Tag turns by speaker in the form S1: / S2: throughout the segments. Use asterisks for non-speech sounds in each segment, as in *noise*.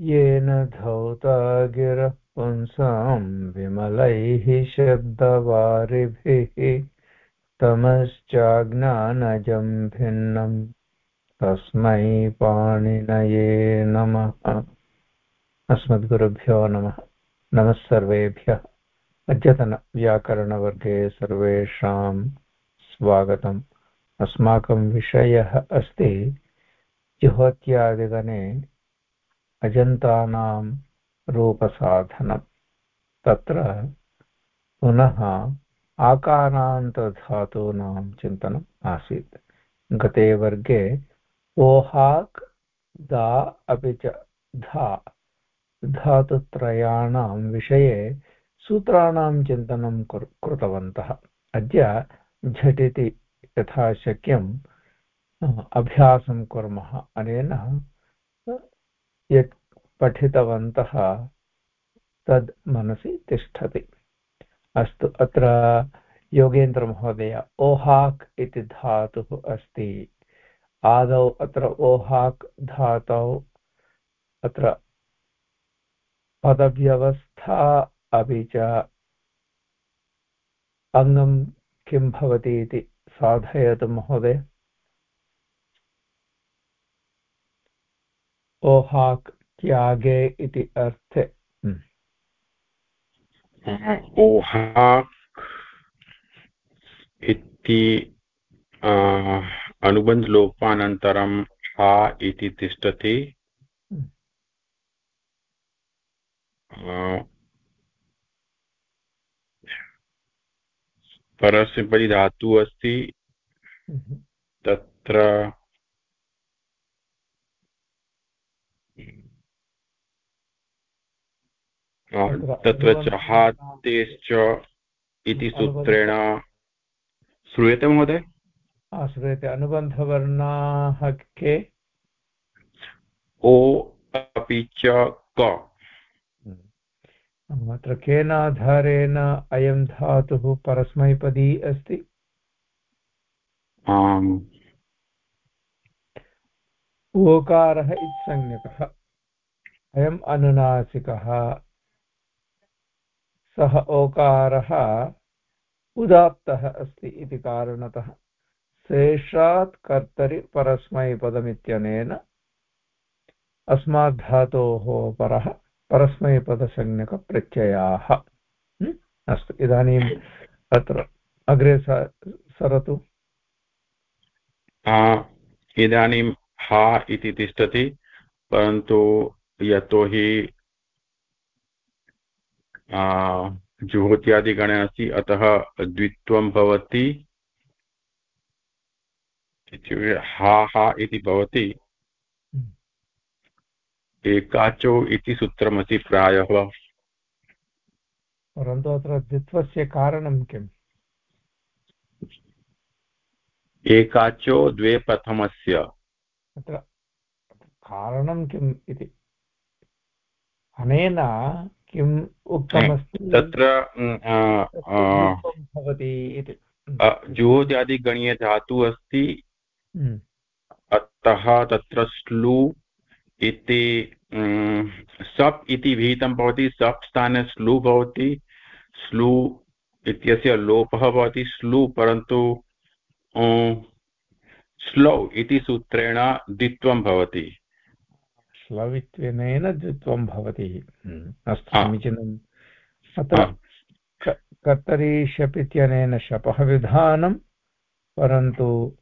S1: येन धौता गिरः पुंसाम् विमलैः शब्दवारिभिः तमश्चाज्ञानजम् भिन्नम् तस्मै पाणिनये नमः। अस्मद्गुरुभ्यो नमः। नमः सर्वेभ्यः। अद्यतनव्याकरणवर्गे सर्वेषां स्वागतम्। अस्माकं विषयः अस्ति जुहोत्यादिगणे अजन्तानां रूपसाधनं। तत्र पुनः आकारान्तधातूनां चिन्तनम् आसीत्। गते वर्गे ओहाक्, दा अपि च धा, धातुत्रयाणां विषये सूत्राणां चिन्तनं कृतवन्तः। अद्य झटिति यथा शक्यम् अभ्यासं कुर्मः। अनेन, यत् पठितवन्तः। तद् मनसि तिष्ठति। अस्तु, अत्र योगेन्द्रमहोदय, ओहाक् इति धातुः अस्ति। आदौ अत्र ओहाक् धातौ, अत्र पदव्यवस्था अपि च अङ्गं किं भवति इति साधयतु महोदय। ओहाक् त्यागे इति अर्थे हम्म।
S2: ओहाक् इति अनुबन्धलोपानन्तरं हा इति तिष्ठति परस्य परिधातुः अस्ति हम्म। तत्र तत्र जहातेश्च इति सूत्रेण श्रूयते महोदय?
S1: श्रूयते। अनुबन्धवर्णाः के?
S2: ओ अपि च क।
S1: अत्र केन आधारेण अयं धातुः परस्मैपदी अस्ति?
S2: आम्।
S1: ओकारः इत्संज्ञकः अयम् अनुनासिकः। सः ओकारः उदात्तः अस्ति इति कारणतः। शेषात् कर्तरि परस्मैपदमित्यनेन अस्मात् धातोः परः परस्मैपदसंज्ञकप्रत्ययाः अस्तु इदानीम् अत्र अग्रे सरतु।
S2: इदानीं हा इति तिष्ठति, परन्तु यतोहि जुहोत्यादिगणे अस्ति अतः द्वित्वं भवति। इत्युक्ते हा हा इति भवति। एकाचो इति सूत्रमस्ति प्रायः।
S1: परन्तु अत्र द्वित्वस्य कारणं किम्
S2: एकाचो द्वे प्रथमस्य।
S1: अत्र कारणं किम् इति? अनेन किम् उक्तमस्ति?
S2: तत्र
S1: भवति इति?
S2: जुहोत्यादिगणीयधातुः अस्ति। हम्म। अतः तत्र स्लु इति सप् इति विहितं भवति सप् स्थाने स्लु भवति स्लु इत्यस्य लोपः भवति स्लु परन्तु स्लौ इति सूत्रेण द्वित्वं भवति।
S1: श्लवित्वेन द्वित्वं भवति। हम्म, अस्तु समीचीनम् अत्र कर्तरी शप् इत्यनेन शपः विधानं परन्तु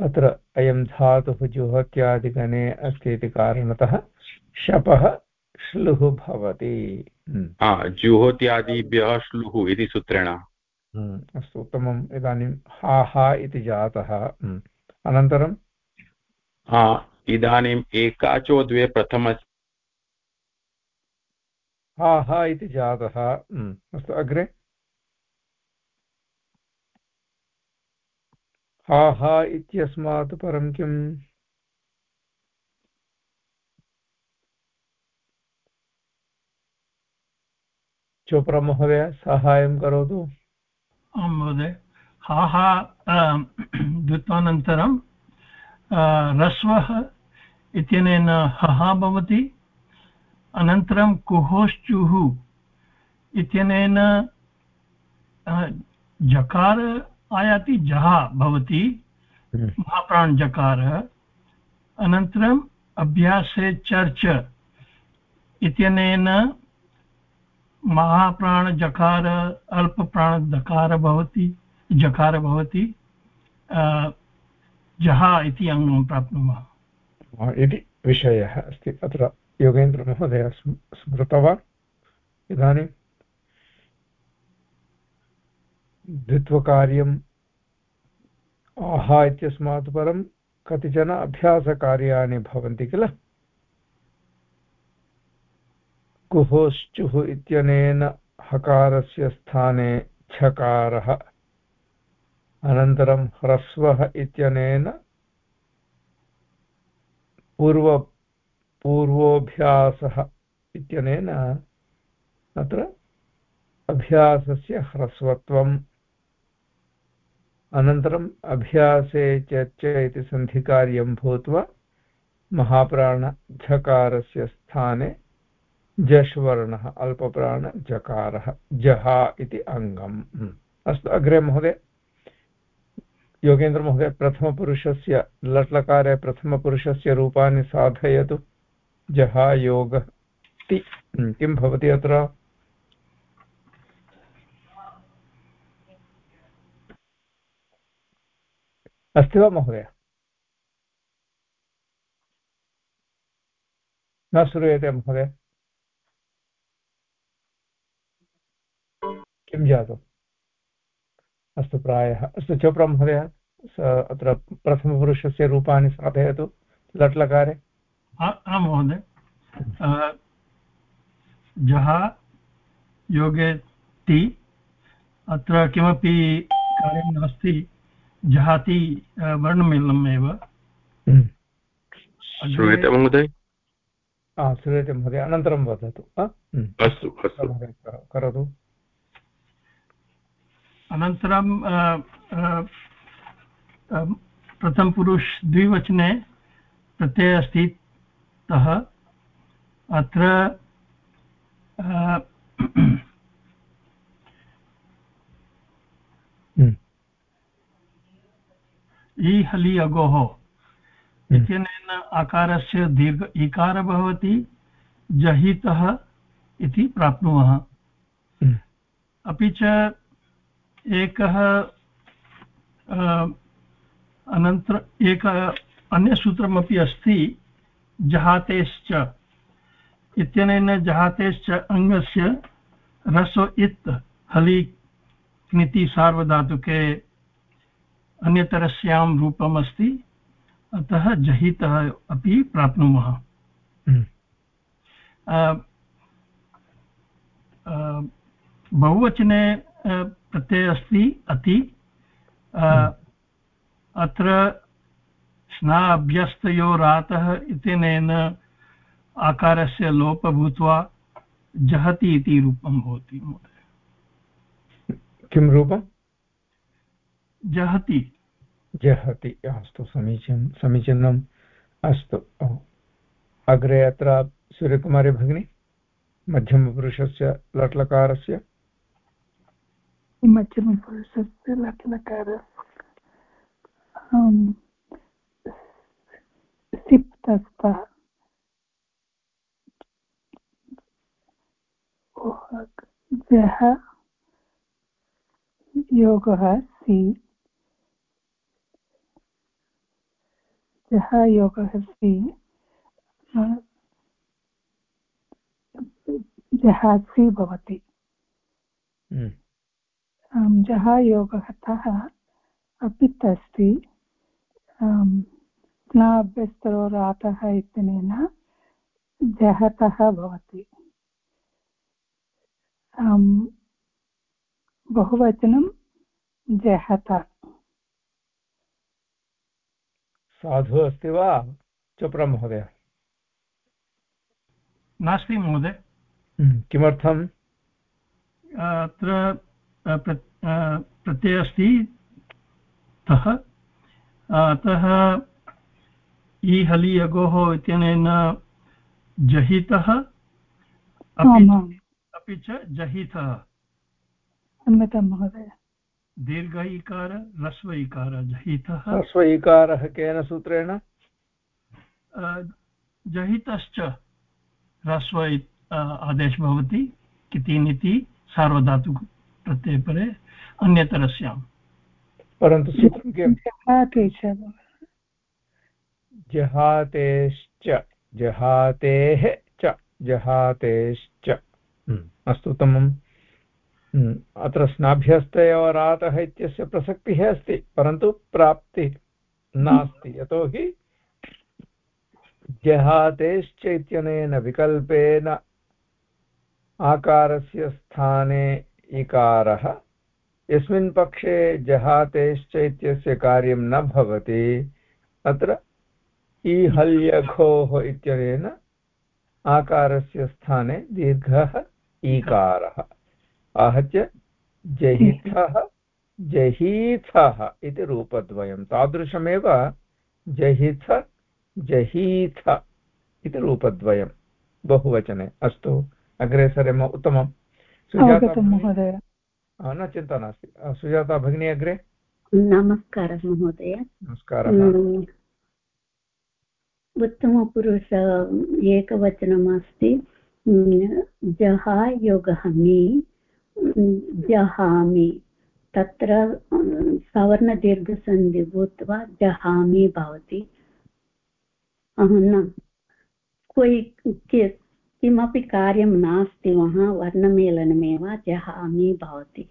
S1: अत्र अयं धातुः जुहोत्यादिगणे अस्ति इति कारणतः शपः श्लुः भवति।
S2: हम्म। जुहोत्यादिभ्यः श्लुः इति सूत्रेण।
S1: हम्म, अस्तु उत्तमम्। इदानीं हा हा इति जातः। अनन्तरं?
S2: इदानीम् एकाचो द्वे प्रथम
S1: हा हा इति जातः। अस्तु अग्रे। हा हा इत्यस्मात् परं किम्? चोप्रा महोदय साहाय्यं करोतु।
S3: आं महोदय हा हा द्वित्वानन्तरं *clears throat* ह्रस्वः इत्यनेन हः भवति अनन्तरं कुहोश्चुः इत्यनेन जकार आयाति जः भवति
S1: हम्म।
S3: महाप्राणजकारः अनन्तरम् अभ्यासे चर्च इत्यनेन महाप्राणजकार अल्पप्राणदकार भवति जकार भवति जः इति अङ्गं प्राप्नुमः
S1: इति विषयः अस्ति। अत्र योगेन्द्रमहोदय स्मृतवान्। इदानीं द्वित्वकार्यम् आहा इत्यस्मात् परं कतिचन अभ्यासकार्याणि भवन्ति किल? कुहोश्चुः इत्यनेन हकारस्य स्थाने छकारः, अनन्तरं ह्रस्वः इत्यनेन पूर्व पूर्वोऽभ्यासः इत्यनेन अत्र अभ्यासस्य ह्रस्वत्वम्। अनन्तरम् अभ्यासे चर्च इति सन्धिकार्यं भूत्वा महाप्राणझकारस्य स्थाने जश्वर्णः अल्पप्राणजकारः जः इति अङ्गम्। अस्तु, अग्रे महोदय। योगेन्द्रमहोदय, प्रथमपुरुषस्य लट्लकारे प्रथमपुरुषस्य रूपाणि साधयतु। जः योगः ति किं भवति अत्र? अस्ति वा महोदय? न श्रूयते महोदय। किं जातम्? अस्तु प्रायः। अस्तु चोप्रा महोदय अत्र प्रथमपुरुषस्य रूपाणि साधयतु। लट्लकारे।
S3: आं महोदय। जः योगे ति अत्र किमपि कार्यं नास्ति जहाति वर्णमिलनम् एव।
S2: हम्म। श्रूयते महोदय?
S1: श्रूयते महोदय। अनन्तरं वदतु।
S2: हम्म। अस्तु अस्तु।
S1: करोतु।
S3: अनन्तरं प्रथमपुरुष द्विवचने प्रत्ययः अस्ति तः अत्र इ हलि अगोः हम्म। इत्यनेन आकारस्य दीर्घ इकार भवति जहितः इति प्राप्नुमः
S1: हम्म।
S3: अपि च एकः अनन्तर एक अन्यसूत्रमपि अस्ति जहातेश्च इत्यनेन जहातेश्च अङ्गस्य रसो इत् हलि क्निति सार्वधातुके अन्यतरस्यां रूपम् अस्ति अतः जहितः अपि प्राप्नुमः
S1: हम्म।
S3: बहुवचने प्रत्ययः अस्ति अति। अत्र स्नाभ्यस्तयोरातः इत्यनेन आकारस्य लोप भूत्वा जहति इति रूपं भवति
S1: किं रूपं?
S3: जहति।
S1: जहति अस्तु समीचीनं समीचीनम् अस्तु। अग्रे अत्र सूर्यकुमारी भगिनी मध्यमपुरुषस्य लट्लकारस्य।
S4: मध्यमपुरुषस्य लट्लकार सिप्तस्तः योगः सि यः योगः अस्ति जहासि भवति। जः योगः तः अपित् अस्ति स्नाभ्यस्तरोरातः इत्यनेन जहतः भवति। बहुवचनं जहत।
S1: साधु अस्ति वा? चोप्रा महोदय।
S3: नास्ति महोदय।
S1: हम्म, किमर्थम्?
S3: अत्र प्रत्ययः अस्ति तः। अतः इ हलि अगोः इत्यनेन जहितः अपि च जहितः।
S4: क्षम्यतां महोदय।
S3: दीर्घ इकार ह्रस्व इकार जहितः।
S1: ह्रस्व इकारः केन सूत्रेण?
S3: जहितश्च ह्रस्व आदेश भवति कितिनिति सार्वधातुक प्रत्ययपरे अन्यतरस्याम्।
S1: परन्तु सूत्रं किं जहातेश्च जहातेः च जहातेश्च। हम्म, अस्तु उत्तमम्। हम्म, अत्र स्नाभ्यस्तयोरातः इत्यस्य प्रसक्तिः अस्ति परन्तु प्राप्तिः नास्ति। यतोहि जहातेश्च इत्यनेन विकल्पेन आकारस्य स्थाने इकारः। यस्मिन् पक्षे जहातेश्च इत्यस्य कार्यं न भवति। अत्र ईहल्यघोः इत्यनेन आकारस्य स्थाने दीर्घः ईकारः। आहत्य जहिथः जहीथः इति रूपद्वयं। तादृशमेव जहिथ, जहीथ इति रूपद्वयं। बहुवचने। अस्तु अग्रे सरेम उत्तमं
S4: महोदय।
S1: न चिन्ता नास्ति। सुजाता भगिनी अग्रे?
S5: नमस्कारः महोदय।
S1: नमस्कारः।
S5: उत्तमपुरुष एकवचनम् अस्ति जहा योगहमि जहामि। तत्र सवर्णदीर्घसन्धि भूत्वा जहामि भवति। न कोयि किमपि कार्यं नास्ति वः वर्णमेलनमेव जहामि भवति।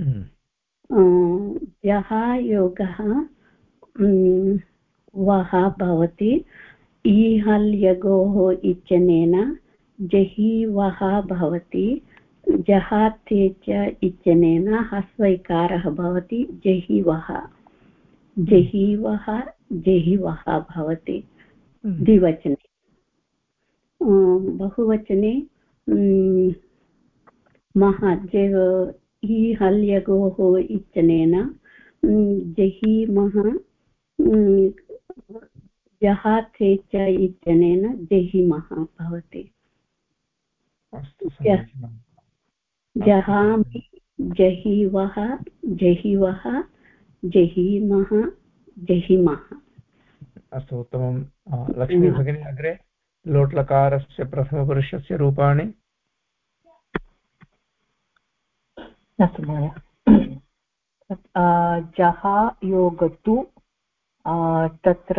S5: हम्म। जहायोगः वः भवति ईहल्यगोः इत्यनेन जहीवः भवति जहाते च इत्यनेन हस्वैकारः भवति जहिवः जहीवः जहिवः भवति। हम्म। द्विवचने। बहुवचने महज ईहल्यगोः इत्यनेन जहीमः जहाथे च इत्यनेन जहिमः भवति। जहामि जहिवः जहिवः जहीमः जहिमः
S1: अस्तु उत्तमं। लक्ष्मी भगिनी अग्रे। लोट्लकारस्य प्रथमपुरुषस्य रूपाणि।
S6: अस्तु महोदय। जहा योगतु तत्र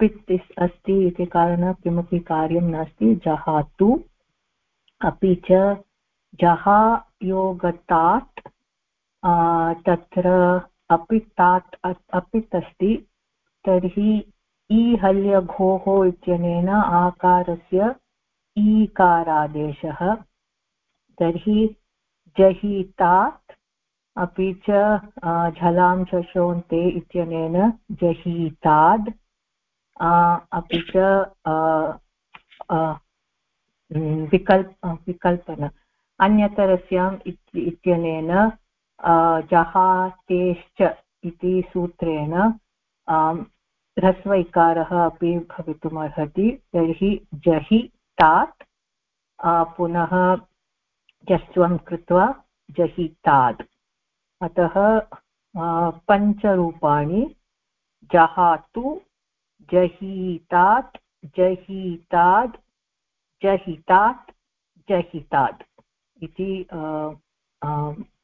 S6: पित् अस्ति इति कारणात् किमपि कार्यं नास्ति, जहातु। अपि च जहा योगतात् तत्र अपितात् अपित् अस्ति तर्हि ईहल्यघोः इत्यनेन आकारस्य ईकारादेशः। तर्हि जहीतात् अपि च झलां शोन्ते इत्यनेन जहीताद् अपि च विकल्प विकल्पन। अन्यतरस्याम् इत्यनेन जहातेश्च इति सूत्रेण ह्रस्व इकारः अपि भवितुम् अर्हति तर्हि जहि तात् पुनः जस्वं कृत्वा जहितात् अतः पञ्चरूपाणि, जहातु जहीतात् जहीताद् जहितात् जहितात् इति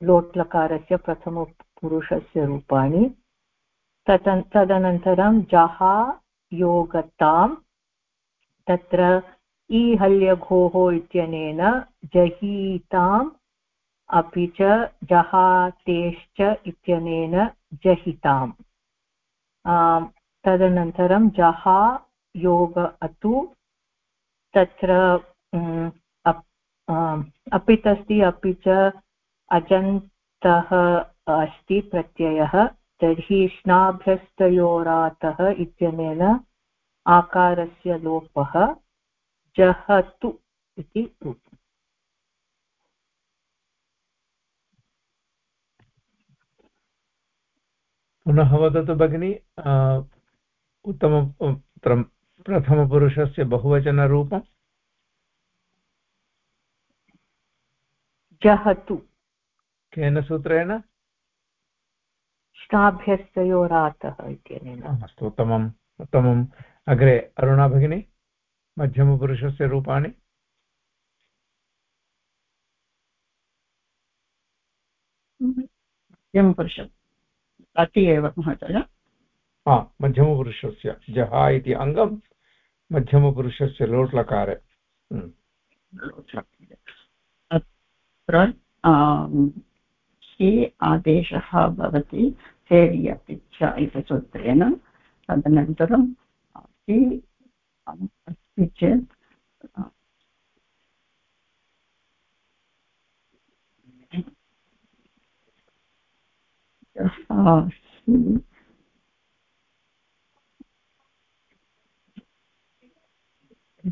S6: लोट्लकारस्य प्रथमपुरुषस्य रूपाणि। तदन्, तदनन्तरं जहा योगतां तत्र ईहल्यघोः इत्यनेन जहीताम्, अपि च जहातेश्च इत्यनेन जहिताम्। तदनन्तरं जहा योग अतु, तत्र अपित् अस्ति अपि च अजन्तः अस्ति प्रत्ययः। तर्हि स्नाभ्यस्तयोरातः इत्यनेन आकारस्य लोपः जहतु इति रूपम्।
S1: पुनः वदतु भगिनि उत्तम प्रथमपुरुषस्य बहुवचनरूपम्।
S6: जहतु।
S1: केन सूत्रेण?
S6: श्नाभ्यस्तयोरातः इत्यनेन
S1: अस्तु उत्तमम् उत्तमम्। अग्रे अरुणा भगिनी मध्यमपुरुषस्य रूपाणि।
S7: मध्यमपुरुष अति एव महोदय।
S1: हा मध्यमपुरुषस्य जः इति अङ्गं मध्यमपुरुषस्य लोट्लकारे।
S7: अत्र हि आदेशः भवति? हेरि अपि च इति सूत्रेण तदनन्तरं हि अस्ति चेत्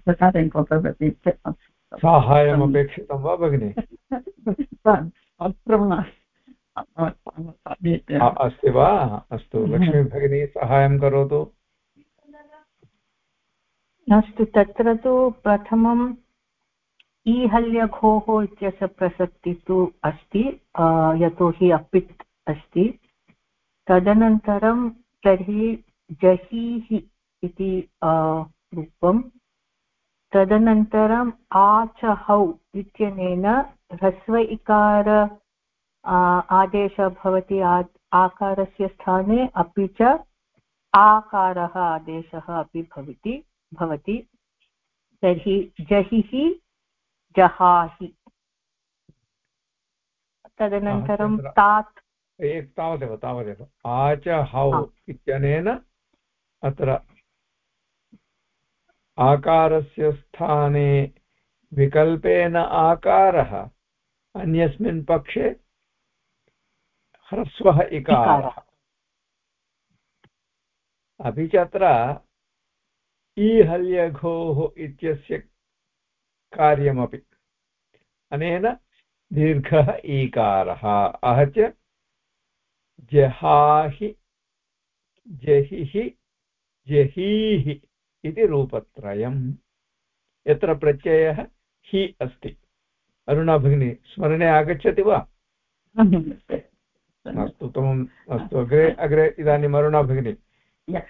S7: प्रकारेण भवति
S1: साहाय्यम् अपेक्षितं वा भगिनि अस्ति वा? अस्तु लक्ष्मी भगिनी साहाय्यं करोतु।
S6: अस्तु तत्र तु प्रथमम् ईहल्यघोः इत्यस्य प्रसक्तिः तु अस्ति यतोहि अपित् अस्ति। तदनन्तरं तर्हि जहीः इति रूपं। तदनन्तरम् आचहौ इत्यनेन ह्रस्व इकार आदेशः भवति आकारस्य स्थाने अपि च आकारः आदेशः अपि भवति भवति। तर्हि जहिः जहाहि। तदनन्तरं तात्।
S1: तावदेव तावदेव। आचहौ इत्यनेन अत्र आकारस्य स्थाने विकल्पेन आकारः अन्यस्मिन् पक्षे ह्रस्वः इकारः अपि च अत्र ईहल्यघोः इत्यस्य कार्यमपि। अनेन दीर्घः ईकारः। आहत्य जहाहि जहिः जहीः इति रूपत्रयम्। यत्र प्रत्ययः हि अस्ति। अरुणा भगिनी स्मरणे आगच्छति वा? *laughs* अस्तु उत्तमम् अस्तु अग्रे अग्रे इदानीम् अरुणा भगिनी
S7: यः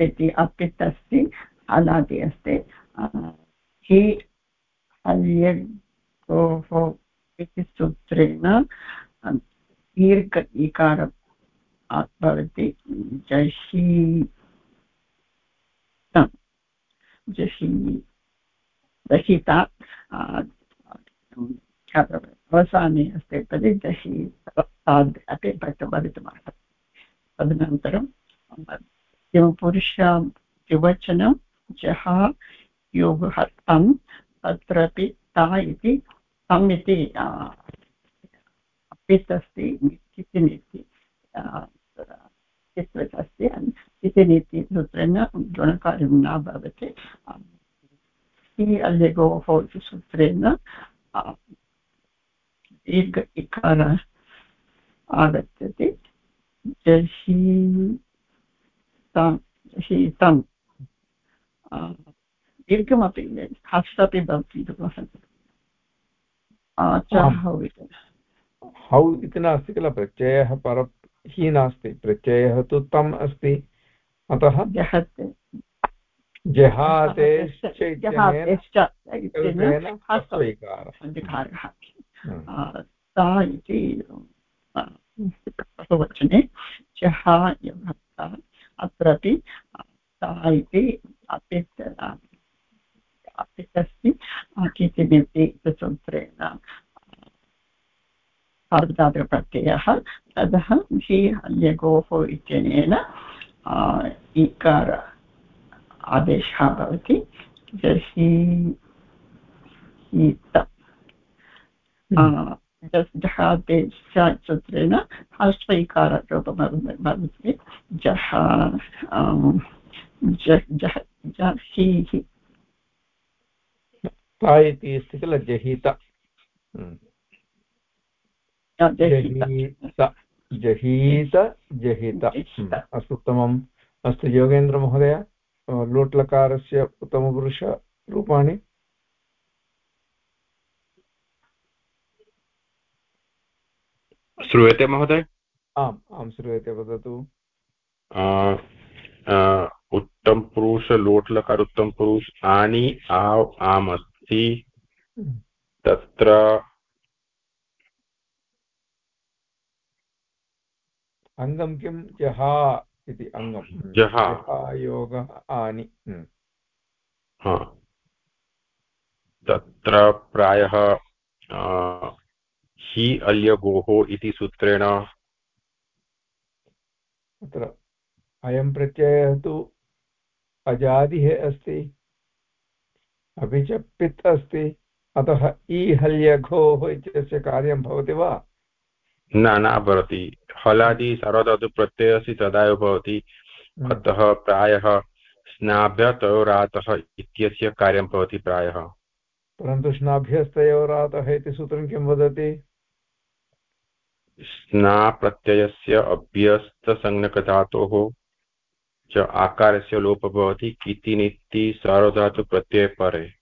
S7: इति अपित् अस्ति अलादि अस्ति हि हल्यगोः इति सूत्रेण दीर्घ इकार भवति जहि जहि दहिता अवसाने अस्ति तर्हि दहि अपि भवितुमर्हति। तदनन्तरं किमपुरुष द्विवचनं जः योगः तं तत्रापि ता इति तम् इति पित् अस्ति कितिनिति चित्वत् अस्ति कितिनिति सूत्रेण गुणकार्यं न भवति। अल्यगोः इति सूत्रेण दीर्घ इकार आगच्छति जहीतं जहीतं दीर्घमपि हस्त अपि भवति
S1: हौ इति नास्ति किल प्रत्ययः पर हि नास्ति प्रत्ययः तु तम् अस्ति अतः जहातेश्च
S7: सा इति बहुवचने जहायभक्ता अत्रापि सा इति अपित् अपित् अस्ति कितिमिति सूत्रेण सार्वधातुकप्रत्ययः ततः हि हल्यगोः इत्यनेन इकार आदेशः भवति जहीत जहादेशसूत्रेण हस्व इकाररूपं भवति जः जहीः
S1: ता इति अस्ति किल जहित जहीत जहीत जहित अस्तु उत्तमम् अस्तु योगेन्द्रमहोदय लोट्लकारस्य उत्तमपुरुषरूपाणि
S2: श्रूयते महोदय
S1: आम् आं श्रूयते वदतु
S2: उत्तम पुरुष लोट् लकार उत्तम पुरुष आनि आव् आम् अस्ति। तत्र
S1: अङ्गं किं जहा इति अङ्गं
S2: जहा
S1: योगः आनि।
S2: तत्र प्रायः हि अल्यगोः इति सूत्रेण।
S1: तत्र अयं प्रत्ययः तु अजादिः अस्ति अपि च पित् अस्ति अतः ईहल्यघोः इत्यस्य कार्यं भवति वा?
S2: न न भवति। हलादि सर्वधातुप्रत्ययः अस्ति तदा एव भवति। हम्म। अतः प्रायः स्नाभ्यतयोरातः इत्यस्य कार्यं भवति प्रायः।
S1: परन्तु स्नाभ्यस्तयोरातः इति सूत्रं किं वदति?
S2: स्ना प्रत्ययस्य अभ्यस्तसंज्ञकधातोः च आकारस्य लोपः भवति किति सार्वधातुप्रत्यये परे।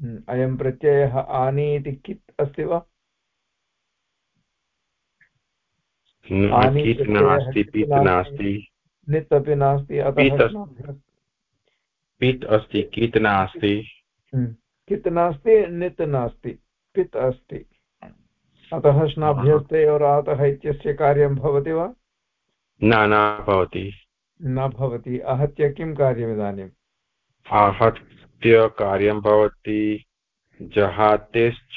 S1: हम्म, अयं प्रत्ययः आनि इति कित् अस्ति वा?
S2: नास्ति पित् नास्ति?
S1: नित् अपि नास्ति अतः
S2: पित् अस्ति कित् नास्ति।
S1: हम्म, कित् नास्ति नित् नास्ति पित् अस्ति। अतः स्नाभ्यस्तयोरातः इत्यस्य कार्यं भवति वा?
S2: न न भवति।
S1: न भवति। आहत्य किं कार्यम् इदानीम्?
S2: आहत्य कार्यं भवति जहातेश्च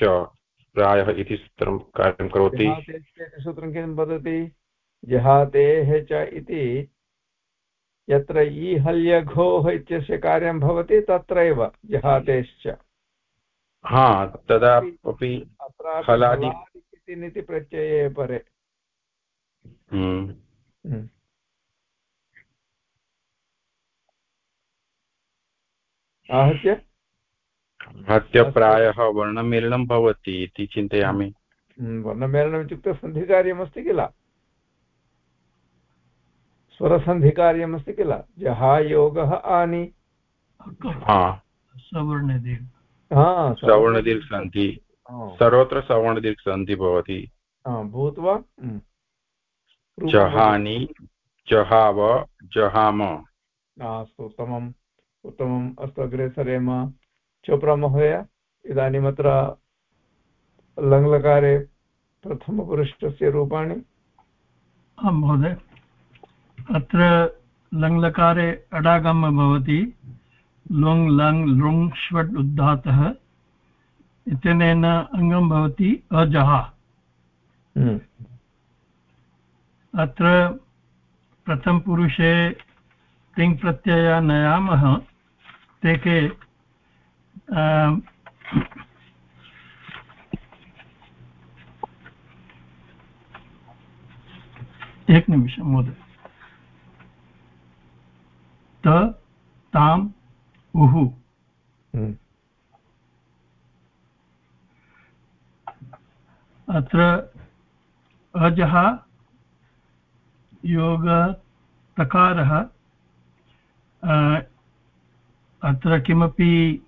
S2: प्रायः इति सूत्रं कार्यं करोति।
S1: सूत्रं किं वदति? जहातेः च इति यत्र ईहल्यघोः इत्यस्य कार्यं भवति तत्रैव जहातेश्च।
S2: हा तदा
S1: इति प्रत्यये परे।
S2: हम्म।
S1: हम्म। आहत्य?
S2: आहत्य प्रायः वर्णमेलनं भवति इति चिन्तयामि।
S1: हम्म, वर्णमेलनम् इत्युक्ते सन्धिकार्यमस्ति किल? स्वरसन्धिकार्यमस्ति किल? जहायोगः आनि।
S2: सवर्णदीर्घ सन्धि। सर्वत्र सवर्णदीर्घसन्धि भवति
S1: भूत्वा
S2: जहानि जहाव जहाम
S1: अस्तु उत्तमम् उत्तमम् अस्तु अग्रे सरेम चोप्रा महोदय इदानीम् अत्र लङ्लकारे प्रथमपुरुषस्य रूपाणि
S3: आं महोदय अत्र लङ्लकारे अडागम भवति लुङ् लङ् लुङ् ष्वट् उद्धातः इत्यनेन अङ्गं भवति अजः।
S1: हम्म।
S3: अत्र प्रथमपुरुषे तिङ् प्रत्यय नयामः ते के एकनिमिषं महोदय। त ताम् उः। अत्र अजः योगतकारः अत्र किमपि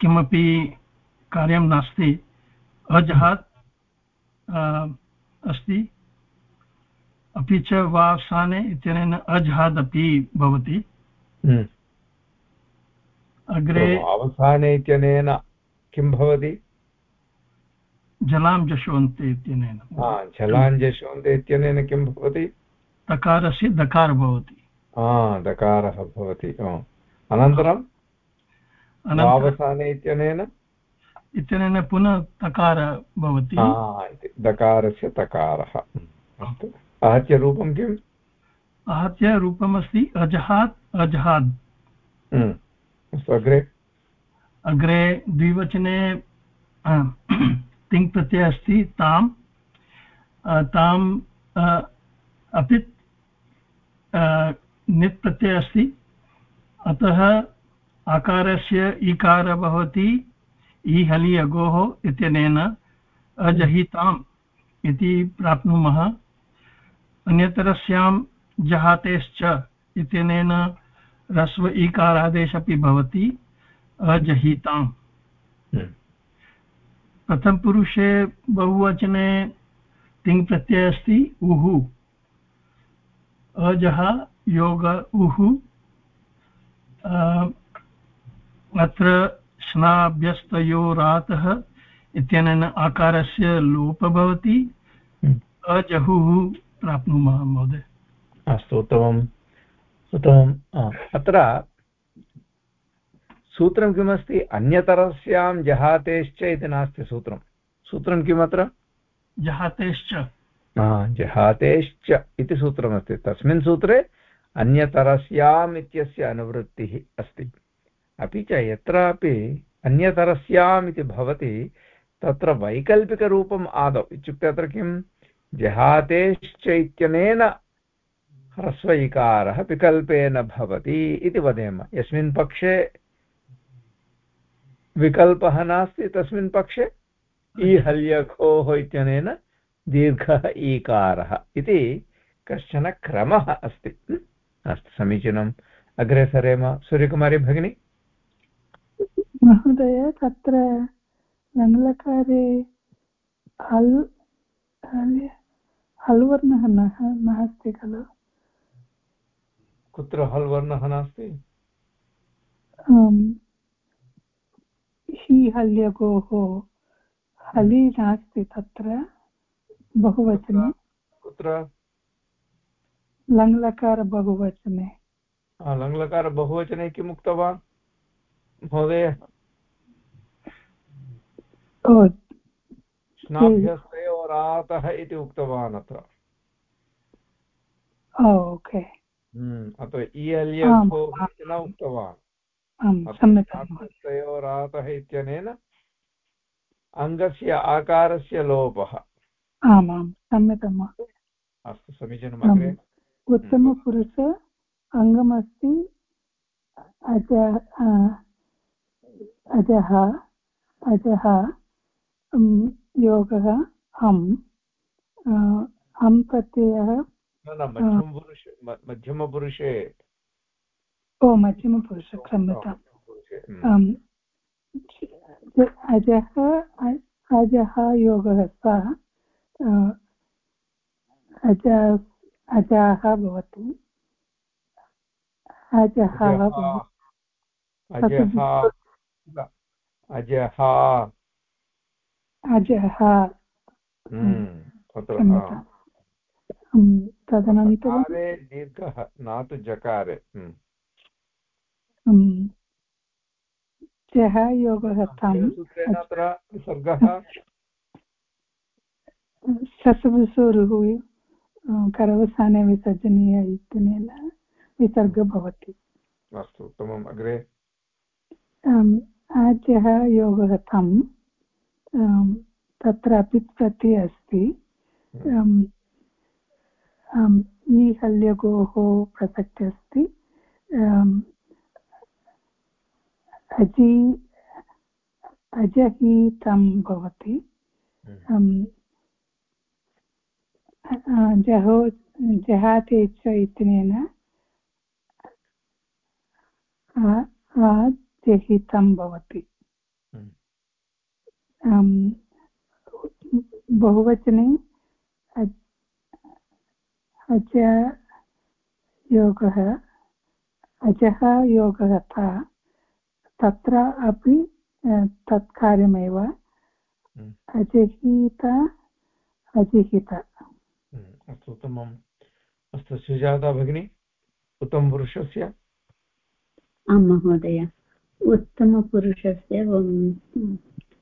S3: किमपि कार्यं नास्ति। अजहात् अस्ति। अपि च वासाने इत्यनेन अजहादपि भवति।
S1: हम्म।
S3: अग्रे
S1: अवसाने इत्यनेन किं भवति?
S3: जलां जशोन्ते इत्यनेन।
S1: जलां जशोन्ते इत्यनेन किं भवति?
S3: तकारस्य दकार भवति।
S1: दकारः भवति अनन्तरं? अवसाने इत्यनेन?
S3: इत्यनेन पुनः तकार भवति।
S1: दकारस्य तकारः। अस्तु। आहत्य रूपं किम्?
S3: आहत्य रूपमस्ति अजहात् अजहाद्।
S1: अस्तु अग्रे?
S3: अग्रे द्विवचने तिङ् प्रत्ययः अस्ति, ताम् ताम् अपि नित् प्रत्ययः अस्ति। अतः आकारस्य ईकार भवति ईहलि अगोः इत्यनेन अजहिताम् इति प्राप्नुमः। अन्यतरस्यां जहातेश्च इत्यनेन ह्रस्व ईकारादेश अपि भवति अजहिताम्
S1: हम्म।
S3: प्रथमपुरुषे बहुवचने तिङ् प्रत्ययः अस्ति? उः अजः योग उः अत्र स्नाभ्यस्तयोरातः इत्यनेन आकारस्य लोपः भवति।
S1: हम्म।
S3: अजहुः प्राप्नुमः महोदय।
S1: अस्तु उत्तमम्। उत्तमम्। अत्र सूत्रं किमस्ति? अन्यतरस्यां जहातेश्च इति नास्ति सूत्रं। सूत्रं किम् अत्र?
S3: जहातेश्च।
S1: जहातेश्च इति सूत्रमस्ति। तस्मिन् सूत्रे अन्यतरस्याम् इत्यस्य अनुवृत्तिः अस्ति। अपि च यत्रापि अन्यतरस्याम् इति भवति तत्र वैकल्पिकरूपम् आदौ। इत्युक्ते अत्र किं जहातेश्च इत्यनेन ह्रस्व इकारः विकल्पेन भवति इति वदेम। यस्मिन् पक्षे विकल्पः नास्ति तस्मिन् पक्षे। ईहल्यघोः इत्यनेन दीर्घः ईकारः इति कश्चन क्रमः अस्ति। अस्तु समीचीनम्। अग्रे सरेम सूर्यकुमारी भगिनी।
S4: महोदय तत्र लङ्लकारे हल् हल् वर्णः नास्ति खलु।
S1: कुत्र हल् वर्णः नास्ति
S4: हि हल्यगोः हलि नास्ति तत्र बहुवचने।
S1: कुत्र?
S4: लङ्लकार बहुवचने
S1: लङ्लकार बहुवचने किम् उक्तवान् महोदय? स्नाभ्यस्तयोरातः इति उक्तवान् अत्र।
S4: ओके।
S1: हम्म, अत्र इयल्यर्थो न उक्तवान्। स्नाभ्यस्तयोरातः इत्यनेन अङ्गस्य आकारस्य लोपः।
S4: आमां सम्यक्
S1: अस्तु समीचीनम् अग्रे
S4: उत्तमपुरुष अङ्गमस्ति अज अजः अजः योगः अम् अम् प्रत्ययः
S1: मध्यमपुरुषे
S4: ओ मध्यमपुरुष क्षम्यताम् अजः अजः योगः सः अज अजाः भवतु अजः
S1: अजः
S4: अजः
S1: तदनन्तरं दीर्घः न तु जकारे
S4: जः योगः ससविसोरुः करवसाने विसर्जनीय इत्यनेन विसर्ग भवति
S1: अस्तु उत्तमम् अग्रे
S4: आद्यः योगः तं तत्रापि प्रति अस्ति ईहल्यगोः प्रसक्ति अस्ति अजि अजहीतं भवति। जहो जहाते च इत्यनेन जहितं भवति। बहुवचने अज योगः अजः योगः था। तत्र अपि तत् कार्यमेव अजहित अजिहित।
S1: अस्तु उत्तमम्। अस्तु सुजाता भगिनी उत्तमपुरुषस्य?
S5: आं महोदय। उत्तमपुरुषस्य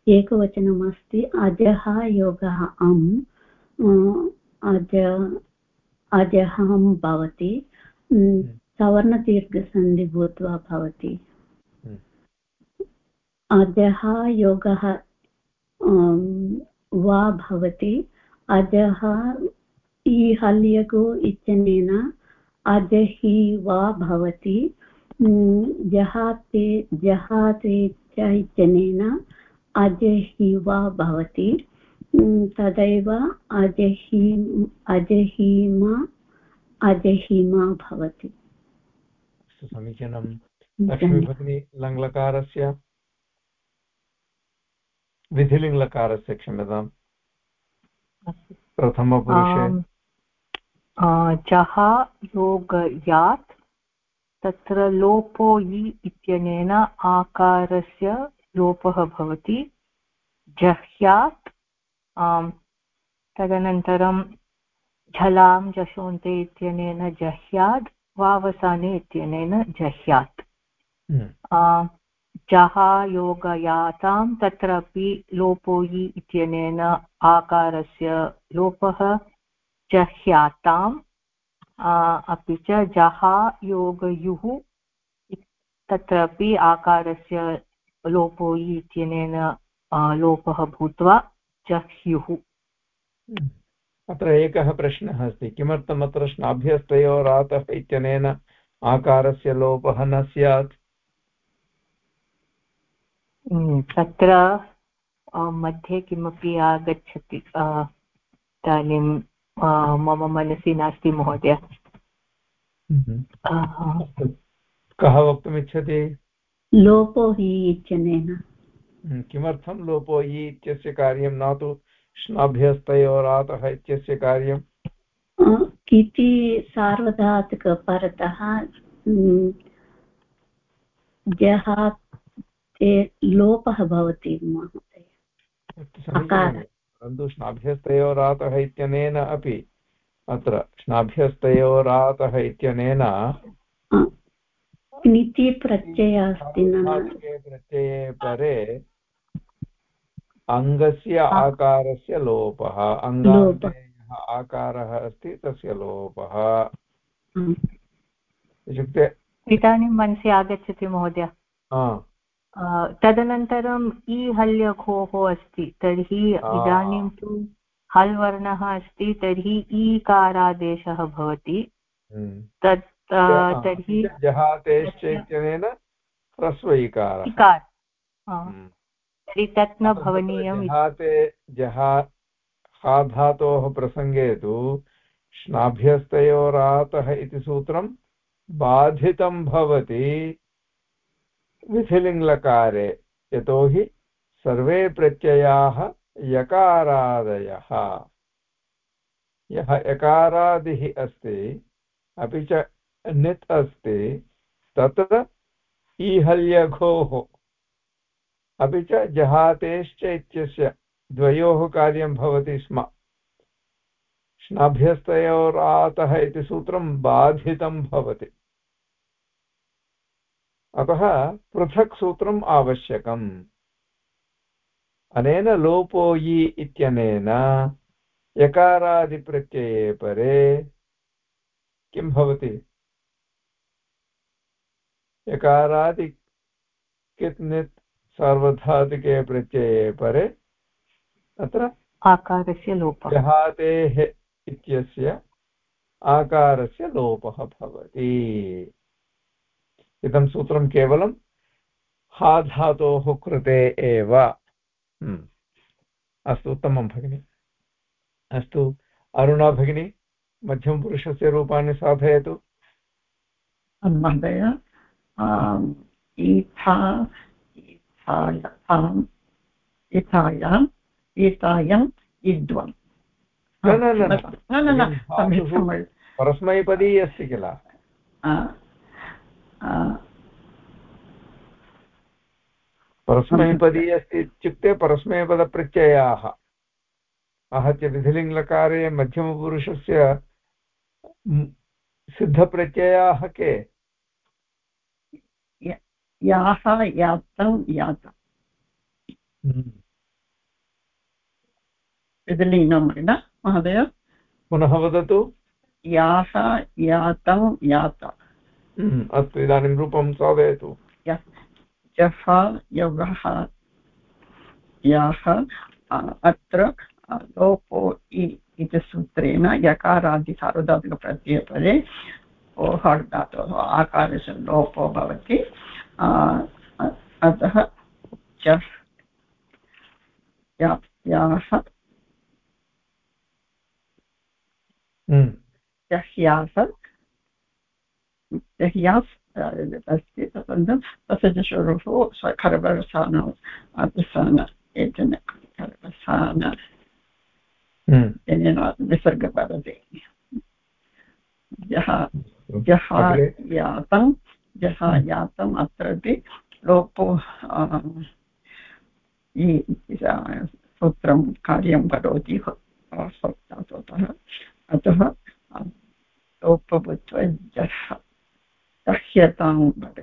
S5: एकवचनमस्ति अजः योगः अम् अज अजहं भवति। सवर्णदीर्घसन्धि भूत्वा भवति। अजः योगः वा भवति। अजः ईहल्यगो इत्यनेन अजहि वा भवति। जहाते जहाते च इत्यनेन अजहि वा भवति। तदैव अजहि अजहीमा अजहिमा भवति।
S1: समीचीनं। लक्ष्मीभगिनी प्रथमपुरुषे।
S6: जः योगयात् तत्र लोपो इ इत्यनेन आकारस्य लोपः भवति। जह्यात् तदनन्तरं झलां जशोन्ते इत्यनेन जह्याद् वावसाने इत्यनेन जह्यात्। हम्म। जः योगयातां तत्रापि लोपो इ इत्यनेन आकारस्य लोपः जह्याताम् अपि च जः योगयुः तत्रापि आकारस्य लोपो इ इत्यनेन लोपः भूत्वा जह्युः
S1: हम्म। अत्र एकः प्रश्नः अस्ति। किमर्थम् अत्र श्नाभ्यस्तयोरातः इत्यनेन आकारस्य लोपः न स्यात्?
S6: तत्र मध्ये किमपि आगच्छति इदानीं मम मनसि नास्ति महोदय।
S1: हम्म। कः वक्तुमिच्छति?
S5: लोपो हि इत्यनेन।
S1: हम्म, किमर्थं लोपो हि इत्यस्य कार्यं? न तु श्नाभ्यस्तयोरातः इत्यस्य कार्यम्
S5: इति सार्वधातुकपरतः जः ते लोपः भवति महोदय।
S1: परन्तु श्नाभ्यस्तयोरातः इत्यनेन अपि अत्र श्नाभ्यस्तयोरातः इत्यनेन
S5: निति प्रत्ययः अस्ति
S1: प्रत्यये परे अङ्गस्य आकारस्य लोपः अङ्गान्ते यः आकारः अस्ति तस्य लोपः।
S6: इत्युक्ते इदानीं मनसि आगच्छति महोदय। तदनन्तरम् इ हल्यघोः अस्ति तर्हि इदानीं तु हल् वर्णः अस्ति तर्हि ईकारादेशः भवति।
S1: हम्म।
S6: तत् तर्हि
S1: ह्रस्व इकार
S6: तर्हि तत् न भवनीयम्
S1: जहाते जहा हा धातोः प्रसङ्गे तु श्नाभ्यस्तयोरातः इति सूत्रं बाधितं भवति। विथिलिङ्लकारे यतोहि सर्वे प्रत्ययाः यकारादयः। यः यकारादिः अस्ति, अपि च नित् अस्ति तत्र ईहल्यघोः। अपि च जहातेश्च इत्यस्य द्वयोः कार्यं भवति स्म। श्नाभ्यस्तयोरातः इति सूत्रं बाधितं भवति। अतः पृथक् सूत्रम् आवश्यकम्। अनेन लोपो यि इत्यनेन यकारादिप्रत्यये परे किं भवति? यकारादि कित् नित् सार्वधातुके प्रत्यये परे अत्र
S6: आकारस्य लोपः।
S1: जहातेः इत्यस्य आकारस्य लोपः भवति। इदं सूत्रं केवलं हा धातोः कृते एव हम्म। अस्तु उत्तमं भगिनि अस्तु अरुणा भगिनी मध्यमपुरुषस्य रूपाणि साधयतु
S7: महोदय ईथा इथायाम् एतायम् इद्वम्
S1: परस्मैपदी अस्ति किल परस्मैपदी अस्ति इत्युक्ते परस्मैपदप्रत्ययाः आहत्य विधिलिङ्गकारे मध्यमपुरुषस्य सिद्धप्रत्ययाः के?
S7: याः यातं। यात विदलीनं न महोदय?
S1: पुनः वदतु।
S7: याः यातं यात।
S1: हम्म, अस्तु इदानीं रूपं साधयतु।
S7: जः योगः याः अत्र लोपो इति सूत्रेण यकारादिसार्वधातुकप्रत्ययपरे ओहड् धातोः आकारस्य लोपो भवति। अतः चः याः जह्यास् अस्ति तदनन्तरं च शुरुः खरवरसान एतन खरवसान तेन विसर्गपदते जः जः यातं जः यातम् अत्रापि लोपो सूत्रं कार्यं करोति धातुतः अतः लोपभूत्वा जः दह्यतां वदति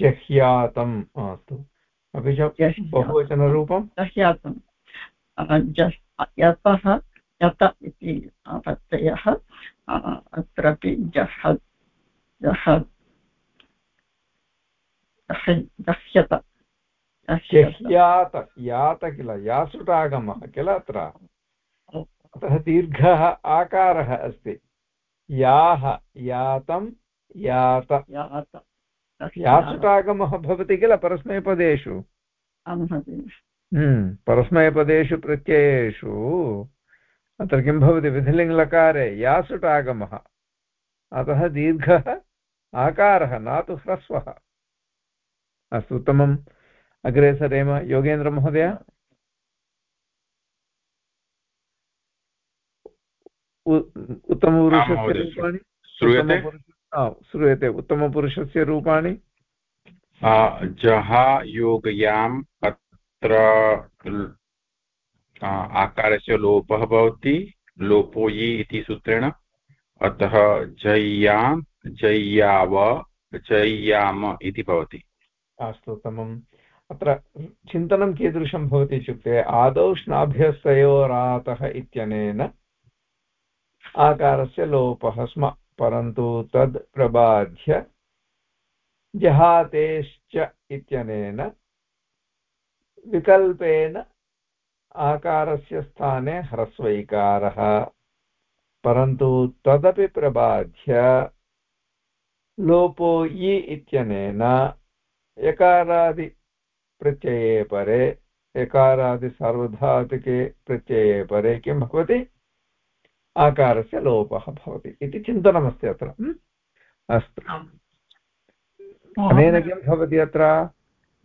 S1: जह्यातम् अस्तु अपि च बहुवचनरूपं
S7: दह्यातं यतः यत इति प्रत्ययः अत्रापि जह जह दह्यत
S1: यात यात किल यासुटागमः किल अत्र? अतः दीर्घः आकारः अस्ति। याः यातं। यात। यासुटागमः भवति किल परस्मैपदेषु? हम्म, परस्मैपदेषु प्रत्ययेषु। अत्र किं भवति? विधिलिङ्गलकारे यासुटागमः। अतः दीर्घः आकारः न तु ह्रस्वः। अस्तु उत्तमम्। अग्रे सरेम योगेन्द्रमहोदय। उत्तमपुरुषस्य रूपाणि श्रूयते? श्रूयते। उत्तमपुरुषस्य रूपाणि?
S2: जहा योगयाम् अत्र आकारस्य लोपः भवति। लोपो ये इति सूत्रेण। अतः जय्यां जय्याव जय्याम इति भवति।
S1: अस्तु उत्तमम्। अत्र चिन्तनं कीदृशं भवति इत्युक्ते आदौ स्नाभ्यस्तयोरातः इत्यनेन आकारस्य लोपः स्म। परन्तु तद् प्रबाध्य जहातेश्च इत्यनेन विकल्पेन आकारस्य स्थाने ह्रस्वैकारः। परन्तु तदपि प्रबाध्य लोपो इ इत्यनेन यकारादि प्रत्यये परे एकारादिसार्वधातुके प्रत्यये परे किं भवति? आकारस्य लोपः भवति इति चिन्तनमस्ति अत्र अस्तु। अनेन किं भवति अत्र?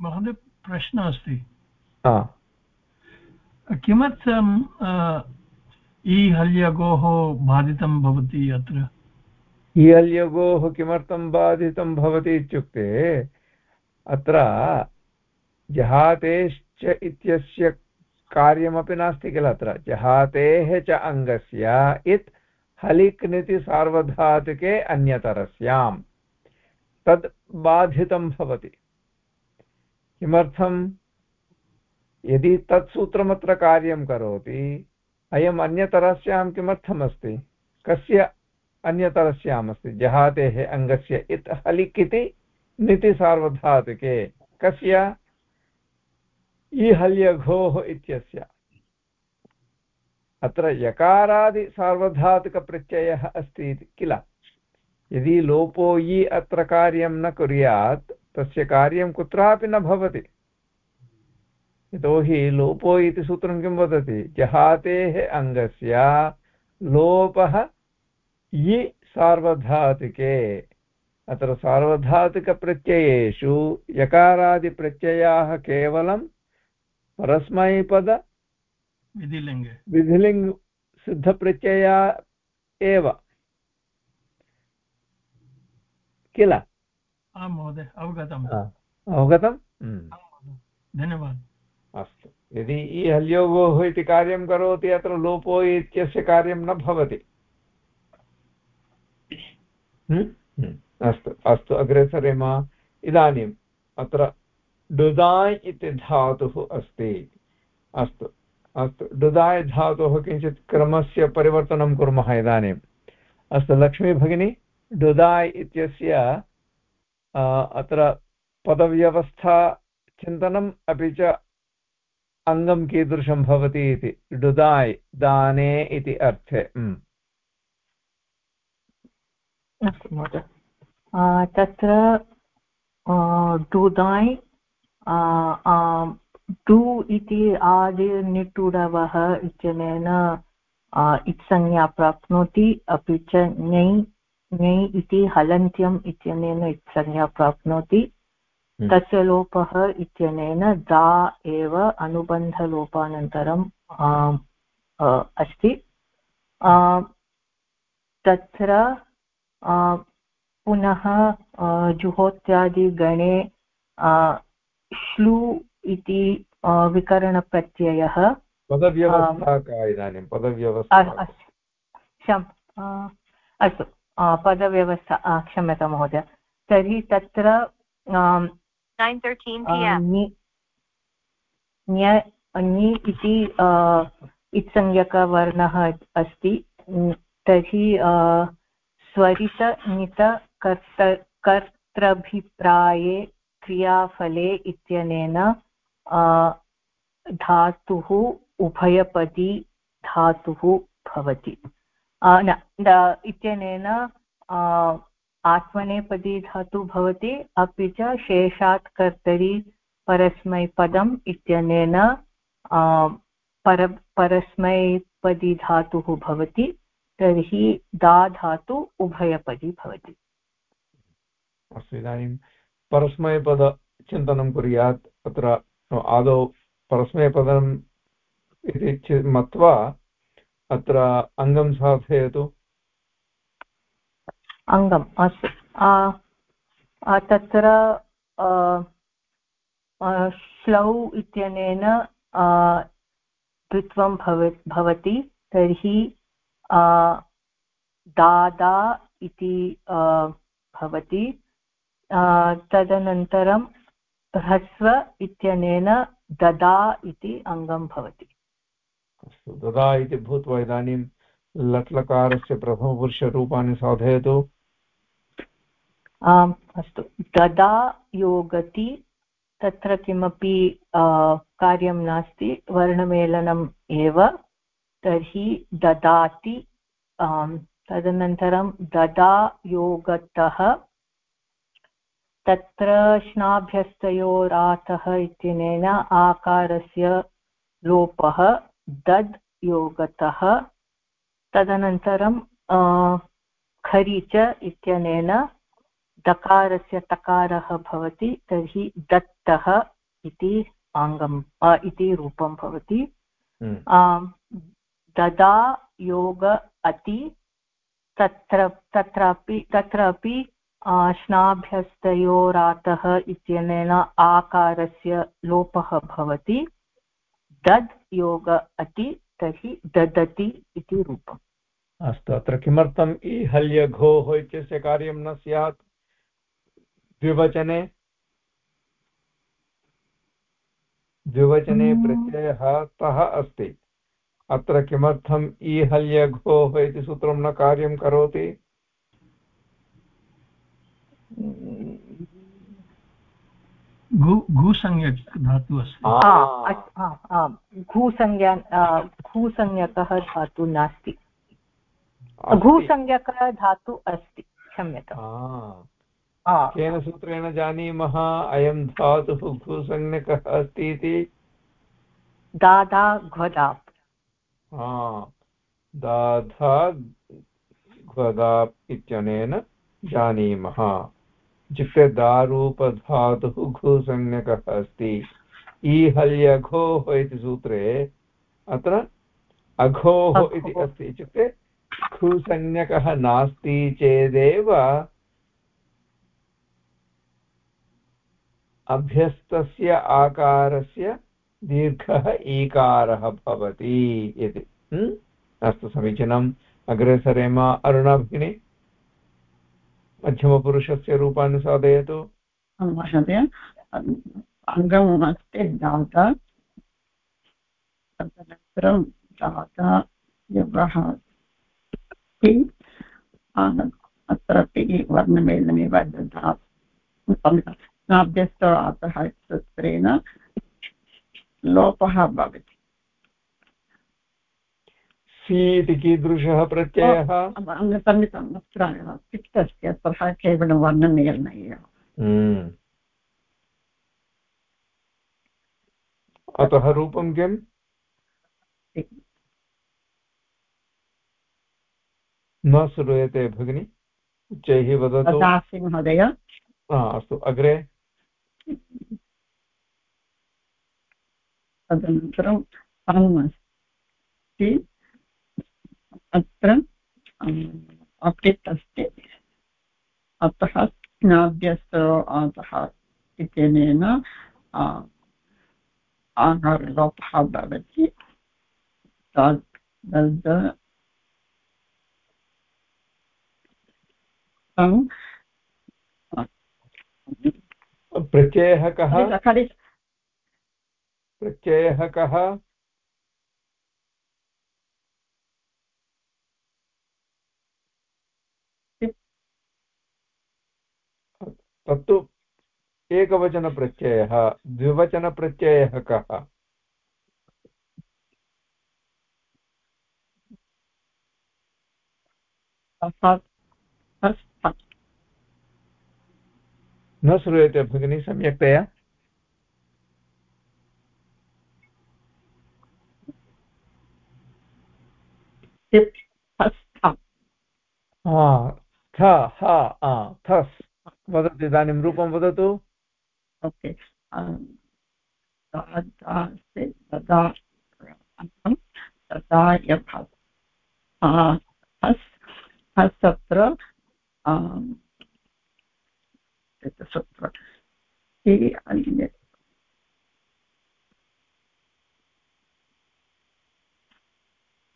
S3: महोदय प्रश्नः अस्ति। किमर्थम् ईहल्यगोः बाधितं भवति अत्र?
S1: ईहल्यगोः किमर्थं बाधितं भवति इत्युक्ते अत्र जहातेश्च इत्यस्य कार्यमपि नास्ति किल अत्र? जहातेः च अङ्गस्य इत् हलिक्निति सार्वधातुके अन्यतरस्याम्। तद् बाधितं भवति। किमर्थं? यदि तत् सूत्रमत्र कार्यं करोति, अयम् अन्यतरस्यां किमर्थमस्ति? कस्य अन्यतरस्याम् अस्ति जहातेः अङ्गस्य इत् हलिक् इति नितिसार्वधातुके कस्य? ईहल्यघोः इत्यस्य। अत्र यकारादिसार्वधातुकप्रत्ययः अस्ति किल? यदि लोपो इ अत्र कार्यं न कुर्यात्, तस्य कार्यं कुत्रापि न भवति। यतोहि लोपो इति सूत्रं किं वदति? जहातेः अङ्गस्य लोपः इ सार्वधातुके। अत्र सार्वधातुकप्रत्ययेषु यकारादिप्रत्ययाः केवलं परस्मैपद
S3: विधिलिङ्गे।
S1: विधिलिङ्ग् सिद्धप्रत्यया एव। किल?
S3: आं महोदय अवगतम्।
S1: अवगतम्? हम्म।
S3: धन्यवादः।
S1: अस्तु। यदि इ हल्योगोः इति कार्यं करोति अत्र लोपो इत्यस्य कार्यं न भवति। हम्म? हम्म। अस्तु अस्तु अग्रे सरेम। इदानीम् अत्र डुदाय् इति धातुः अस्ति। अस्तु अस्तु। डुदाय् धातोः किञ्चित् क्रमस्य परिवर्तनं कुर्मः इदानीम् अस्तु, लक्ष्मी भगिनी डुदाय् इत्यस्य अत्र पदव्यवस्था चिन्तनम् अपि च अङ्गं कीदृशं भवति इति। डुदाय् दाने इति अर्थे।
S6: अस्तु, महोदय। तत्र डुदाय् टु इति आदिर्निटुडवः इत्यनेन इत्संज्ञा प्राप्नोति अपि च ङै ङै इति हलन्त्यम् इत्यनेन इत्संज्ञा प्राप्नोति हम्म। तस्य लोपः इत्यनेन दा एव अनुबन्धलोपानन्तरं अस्ति तत्र पुनः जुहोत्यादिगणे श्लु इति विकरणप्रत्ययः।
S1: पदव्यवस्था का इदानीं? पदव्यवस्था
S6: अस्तु पदव्यवस्था क्षम्यता महोदय। तर्हि तत्र ञ इति इत्संज्ञकवर्णः अस्ति। तर्हि स्वरित नित कर्तृभिप्राये क्रियाफले इत्यनेन धातुः उभयपदी धातुः भवति। इत्यनेन आत्मनेपदी धातुः भवति, अपि च शेषात् कर्तरि परस्मैपदम् इत्यनेन पर, परस्मैपदी धातुः भवति, तर्हि दा धातु उभयपदी भवति।
S1: अस्तु, इदानीं परस्मैपदचिन्तनं कुर्यात् अत्र आदौ परस्मैपदम् इति मत्वा अत्र अङ्गं साधयतु।
S6: अङ्गम् अस्तु। तत्र श्लौ इत्यनेन द्वित्वं भव, भवति, तर्हि दादा इति भवति। तदनन्तरं ह्रस्व इत्यनेन ददा इति अङ्गं भवति।
S1: अस्तु ददा इति भूत्वा इदानीं लट्लकारस्य प्रथमपुरुषरूपाणि साधयतु।
S6: आम् अस्तु। ददा योगति तत्र किमपि कार्यं नास्ति वर्णमेलनम् एव। तर्हि ददाति तदनन्तरं ददा योगतः तत्र श्नाभ्यस्तयोरातः इत्यनेन आकारस्य लोपः दद् योगतः तदनन्तरं खरि च इत्यनेन दकारस्य तकारः भवति तर्हि दत्तः इति आङ्गम् इति रूपं भवति हम्म। ददा योग अति तत्र तत्रापि तत्रापि श्नाभ्यस्तयोरातः इत्यनेन आकारस्य लोपः भवति। दद् योग अति तर्हि ददति इति रूपम्।
S1: अस्तु अत्र किमर्थम् ईहल्यघोः इत्यस्य कार्यं न स्यात्? द्विवचने। द्विवचने प्रत्ययः तः अस्ति। अत्र किमर्थम् ईहल्यघोः इति सूत्रं न कार्यं करोति?
S3: घूसंज्ञक धातु
S6: अस्ति। घूसंज्ञा घूसंज्ञकः धातु नास्ति। घूसंज्ञकः धातु अस्ति क्षम्यताम्।
S1: केन सूत्रेण जानीमः? अयं धातुः घूसंज्ञकः अस्ति इति?
S6: दादा घ्वदाप्।
S1: दाधा घ्वदाप् इत्यनेन जानीमः। इत्युक्ते दारूपधातुः घुसंज्ञकः अस्ति ईहल्यघोः इति सूत्रे अत्र अघोः इति अस्ति इत्युक्ते घुसंज्ञकः नास्ति चेदेव अभ्यस्तस्य आकारस्य दीर्घः ईकारः भवति इति। अस्तु समीचीनम्। अग्रे सरेम अरुणा भगिनी मध्यमपुरुषस्य रूपाన్ని साधयतु
S7: महोदय। अङ्गम् अस्ति दाता तदनन्तरं दाता युगः अत्रापि वर्णमेलनेव ददाभ्यस्तरातः सूत्रेण लोपः भवति।
S1: सि इति कीदृशः प्रत्ययः?
S7: सन्नितम् अत्र तिक्त् अस्ति अतः केवलं वर्णनिर्णयः
S1: हम्म। अतः रूपं किम्? न श्रूयते भगिनि। उच्चैः वदतु।
S7: महोदय।
S1: अस्तु अग्रे।
S7: तदनन्तरं अस्ति। अत्र अपित् अस्ति। अतः स्नाभ्यस्तो अतः इत्यनेन आहारलोपः भवति।
S1: प्रत्ययः कः? प्रत्ययः कः? एकवचनप्रत्ययः द्विवचनप्रत्ययः कः? न श्रूयते भगिनी सम्यक्तया? थस्। वदतु इदानीं रूपं वदतु।
S7: ओके अत्र सूत्र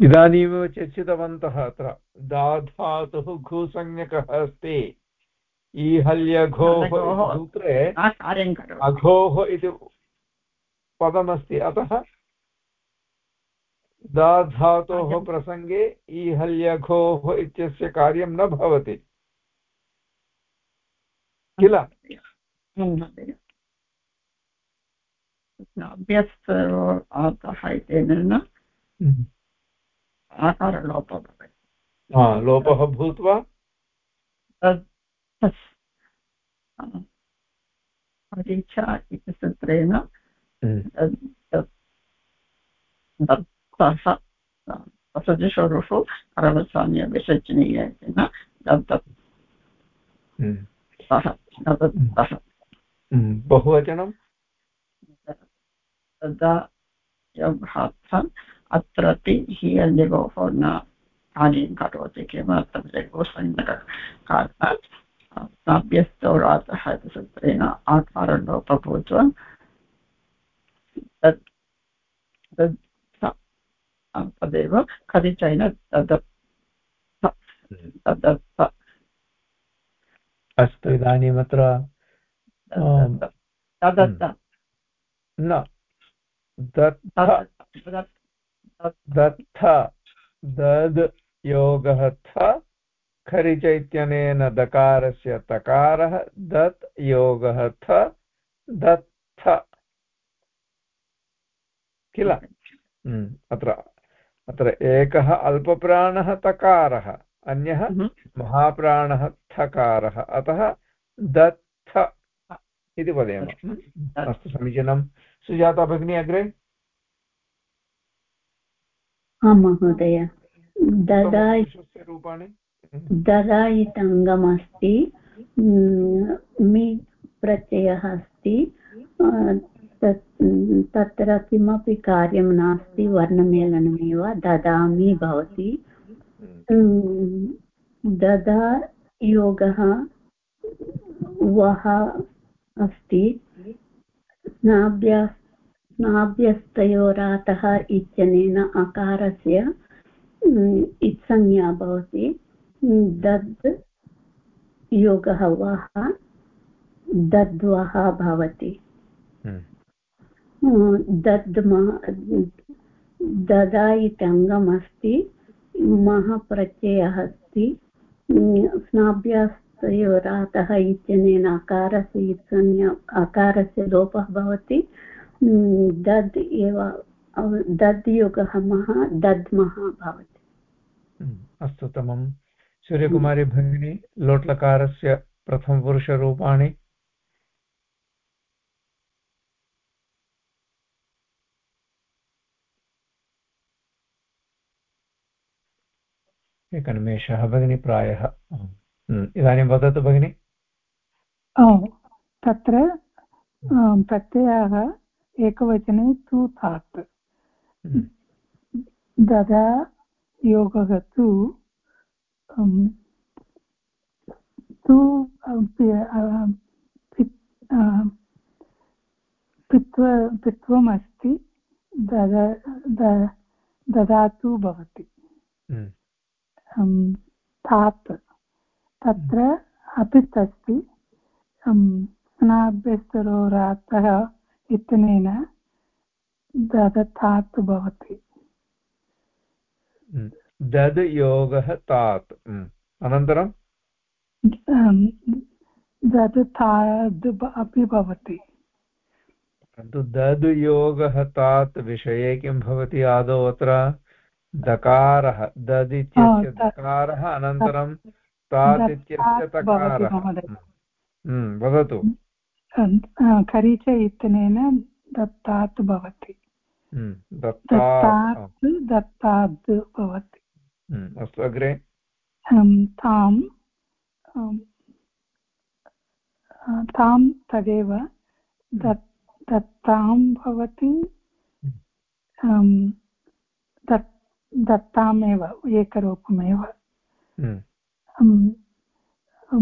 S1: इदानीमेव चर्चितवन्तः अत्र दाधातुः घूसंज्ञकः अस्ति। ईहल्यघोः सूत्रे अघोः इति पदमस्ति। अतः दाधातोः प्रसङ्गे ईहल्यघोः इत्यस्य कार्यं न भवति। किल?
S7: अभ्यस्त इत्यनेन हम्म। आकारलोपः भवति।
S1: लोपः भूत्वा?
S7: परीक्षा इति सूत्रेण सजषोरुषु करवसान्यविसर्जनीयेन दत्तत् सः दत्तः
S1: बहुवचनं
S7: तदा अत्रापि हि न कार्यं करोति किमर्थं लघुसंज्ञककारणात् नाभ्यस्तौरातः इति सूत्रेण आकारणलोपः भूत्वा तत् तद् तदेव तदत् तदत्त
S1: अस्तु इदानीम् अत्र
S7: तदत्त
S1: न दत्थ दद् योगः थ खरिच इत्यनेन दकारस्य तकारः दत् योगः थ दत्थ किल? हम्म, अत्र अत्र एकः अल्पप्राणः तकारः अन्यः हम्म। महाप्राणः थकारः अतः दत्थ इति वदेम हम्म, अस्तु समीचीनं। सुजाता भगिनी अग्रे?
S5: आं महोदय। ददा
S1: रूपाणि?
S5: ददा इति अङ्गमस्ति मि प्रत्ययः अस्ति तत्र किमपि कार्यं नास्ति, वर्णमेलनमेव, ददामि भवति। ददा योगः वः अस्ति। स्नाभ्य स्नाभ्यस्तयोरातः इत्यनेन अकारस्य इत्संज्ञा भवति। दद् योगः वः दद्वः भवति। हम्म। दद् ददा इति अङ्गमस्ति महप्रत्ययः अस्ति स्नाभ्यास्तयोरातः इत्यनेन अकारस्य इत्संज्ञा अकारस्य लोपः भवति। दद् एव दद् योगः मः दद्मः भवति।
S1: अस्तु उत्तमम्। सूर्यकुमारी भगिनी लोट्लकारस्य प्रथमपुरुषरूपाणि एकनिमेषः भगिनी प्रायः इदानीं वदतु भगिनि।
S4: तत्र प्रत्ययः एकवचने तु थात्। ददा योगः तु तु पित्व पित्वमस्ति ददातु भवति थात् तत्र अपित् अस्ति स्नाभ्यस्तरोरातः इत्यनेन ददथात् भवति
S1: दद् योगः तात् अनन्तरं?
S4: दद् ताद् अपि भवति।
S1: परन्तु दद् योगः तात् विषये किं भवति आदौ अत्र? दकारः दद् इत्यस्य दकारः अनन्तरं तात् इत्यस्य तकारः। वदतु।
S4: खरीच इत्यनेन दत्तात् भवति। दत्तात् दत्तात् भवति।
S1: अस्तु अग्रे।
S4: तां तां तदेव दत्तां भवति। दत्तामेव एकरूपमेव।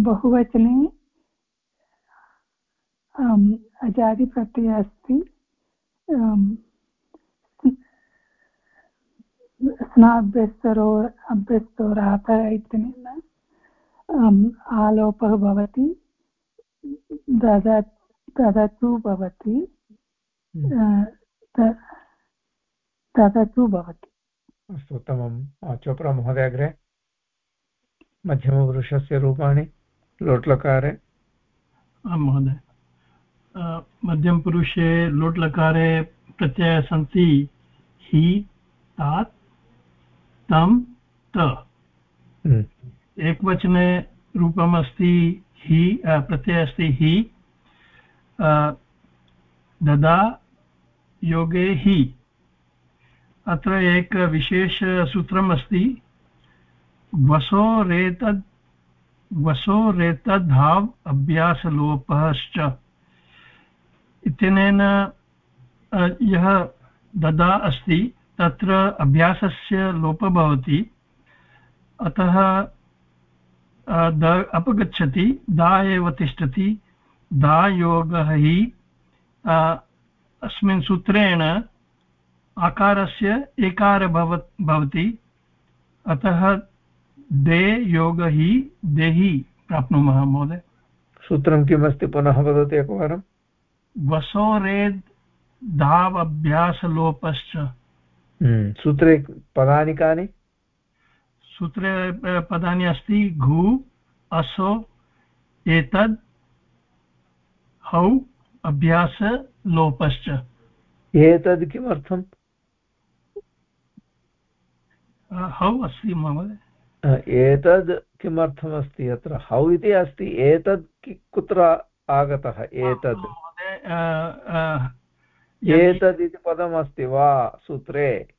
S4: बहुवचने अजादिप्रत्ययः अस्ति। स्नाभ्यस्तरो अभ्यस्तोरातः इत्यनेन आलोपः भवति ददत् तदतु भवति हम्म। तदतु भवति।
S1: अस्तु उत्तमं चोप्रा महोदय अग्रे। मध्यमपुरुषस्य रूपाणि लोट्लकारे।
S3: आं महोदय। मध्यमपुरुषे लोट्लकारे प्रत्ययाः सन्ति हि तात् तं त। हम्म। एकवचने रूपमस्ति हि प्रत्ययः अस्ति हि ददा योगे हि। अत्र एक विशेषसूत्रम् अस्ति वसो रेतद् वसो रेतद्भाव् अभ्यासलोपश्च। इत्यनेन यः ददा अस्ति तत्र अभ्यासस्य लोपः भवति। अतः द अपगच्छति दा एव तिष्ठति। दायोगः हि अस्मिन् सूत्रेण आकारस्य एकार भवति अतः दे योग हि देहि प्राप्नुमः महोदय।
S1: सूत्रं किमस्ति? पुनः वदतु एकवारं।
S3: वसोरेद् धाव् अभ्यासलोपश्च
S1: हम्म, सूत्रे पदानि कानि
S3: सूत्रे पदानि अस्ति घु असो एतद् हौ अभ्यासलोपश्च
S1: एतद् किमर्थम्
S3: हौ अस्ति महोदय
S1: एतद् किमर्थमस्ति अत्र हौ इति अस्ति एतद् कुत्र आगतः एतद् एतद् इति पदमस्ति वा सूत्रे?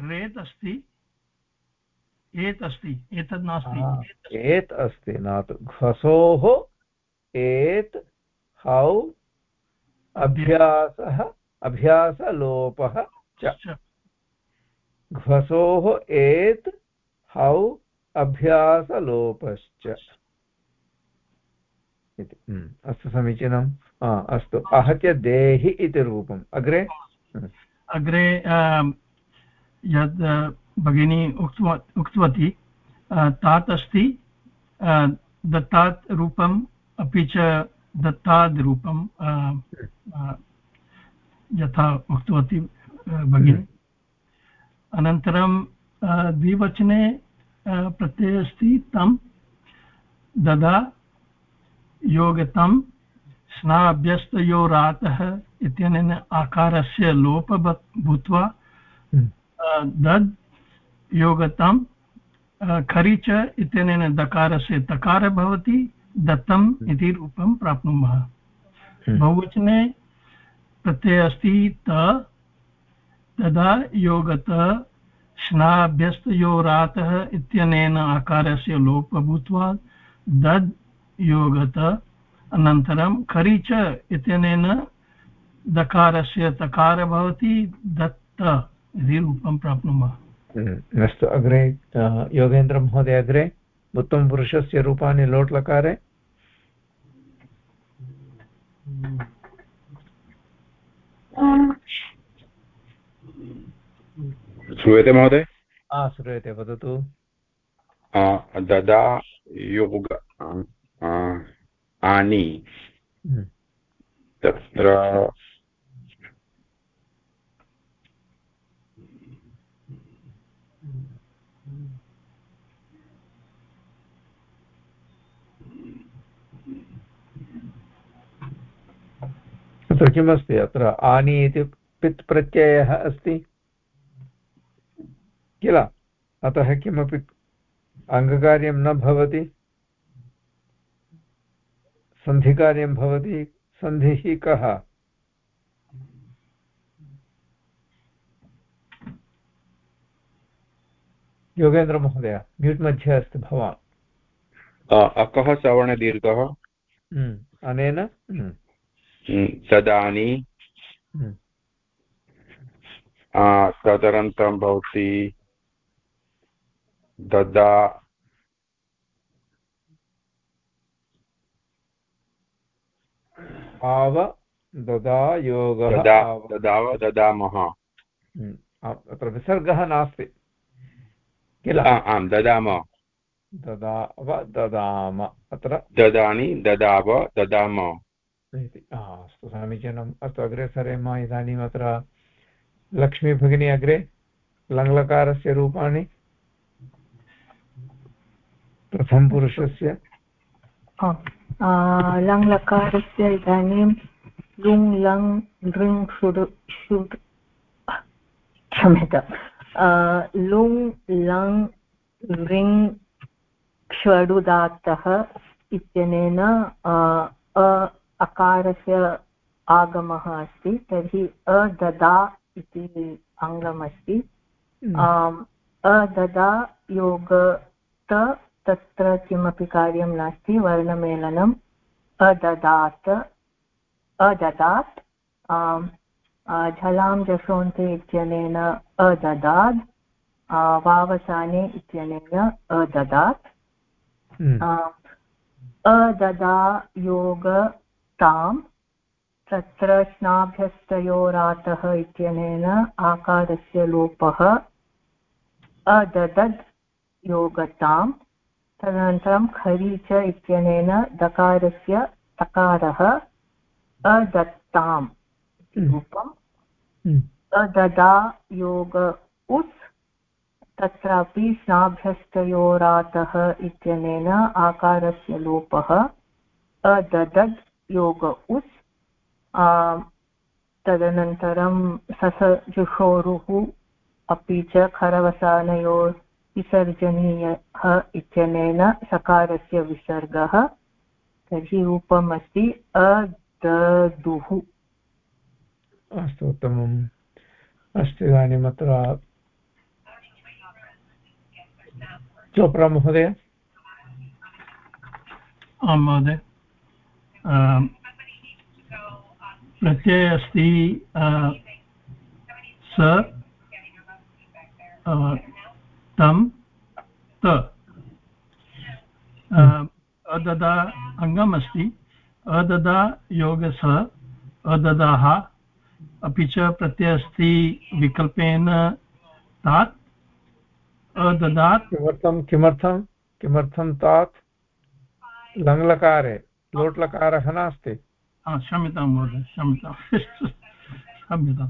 S3: रेत् अस्ति। एत् अस्ति। एतद् नास्ति।
S1: एत् अस्ति। न तु घसोः एत् हौ अभ्यासः अभ्यासलोपः च। घ्वसोः एत् हौ अभ्यासलोपश्च। इति। हम्म, अस्तु समीचीनम्। अस्तु आहत्य देहि इति रूपम् अग्रे।
S3: अग्रे यद् भगिनी उक्त्वा उक्तवती तात् अस्ति दत्तात् रूपं अपि च दत्ताद्रूपं यथा उक्तवती भगिनी अनन्तरं द्विवचने प्रत्ययः अस्ति तं ददा योगतं स्नाभ्यस्तयोरातः इत्यनेन आकारस्य लोप भूत्वा दद् योगतं खरिच इत्यनेन दकारस्य तकार भवति दत्तम् हम्म। इति रूपं प्राप्नुमः हम्म। बहुवचने प्रत्ययः अस्ति त तदा योगत स्नाभ्यस्तयोरातः इत्यनेन आकारस्य लोपः भूत्वा दद् योगत अनन्तरं खरीच इत्यनेन दकारस्य तकार भवति दत्त इति रूपं प्राप्नुमः।
S1: अस्तु अग्रे योगेन्द्रमहोदय अग्रे उत्तमपुरुषस्य रूपाणि लोट्लकारे।
S2: श्रूयते महोदय?
S1: श्रूयते वदतु।
S2: ददा योग आनि। हम्म। तत्र
S1: तत्र किमस्ति? अत्र आनि इति पित् प्रत्ययः अस्ति। किल? अतः किमपि अङ्गकार्यं न भवति। सन्धिकार्यं भवति। सन्धिः कः? योगेन्द्रमहोदय म्यूट् मध्ये अस्ति भवान्।
S2: अकः सवर्णदीर्घः
S1: हम्म, अनेन? हम्म।
S2: तदानी हम्म। तदनन्तरं भवति ददा।
S1: आव ददा योगः
S2: ददाव ददामः।
S1: हम्म। अत्र विसर्गः नास्ति। किल?
S2: आम् ददाम।
S1: ददाव ददाम। अत्र
S2: ददानि ददाव ददाम।
S1: इति। अस्तु समीचीनम्। अस्तु अग्रे सरेम इदानीम् अत्र लक्ष्मीभगिनी अग्रे। लङ्लकारस्य रूपाणि। प्रथमपुरुषस्य।
S6: लङ्लकारस्य इदानीं लुङ् लङ् लृङ् षुड् षुड् क्षम्यता लुङ् लङ् लृङ् षडुदात्तः इत्यनेन अकारस्य आगमः अस्ति तर्हि अददा इति आङ्ग्लमस्ति हम्म। अददा योग तत्र किमपि कार्यं नास्ति वर्णमेलनम् अददात् अददात् झलां जशोन्ते इत्यनेन अददात् वावसाने इत्यनेन अददात् हम्म। अददा योग ताम् तत्र स्नाभ्यस्तयोरातः इत्यनेन आकारस्य लोपः अददद् योगताम् तदनन्तरं खरी च इत्यनेन दकारस्य तकारः अदत्ताम् इति रूपम् हम्म। अददा योग उस् तत्रापि स्नाभ्यस्तयोरातः इत्यनेन आकारस्य लोपः अददद् योग उस् तदनन्तरं ससजुषोरुः अपि च खरवसानयोः विसर्जनीयः इत्यनेन सकारस्य विसर्गः तर्हि रूपम् अस्ति अददुः।
S1: अस्तु उत्तमम्। अस्तु इदानीम् अत्र चोप्रा महोदय।
S3: आं महोदय। प्रत्यय अस्ति स तं त। अददा अङ्गम् अस्ति अददा योगस अददाः। अपि च प्रत्यय अस्ति विकल्पेन तात्। अददात्।
S1: किमर्थं किमर्थं किमर्थं तात्? लङ्लकारे लोट्लकारः नास्ति।
S3: क्षम्यतां महोदय क्षम्यतां। *laughs* क्षम्यतां।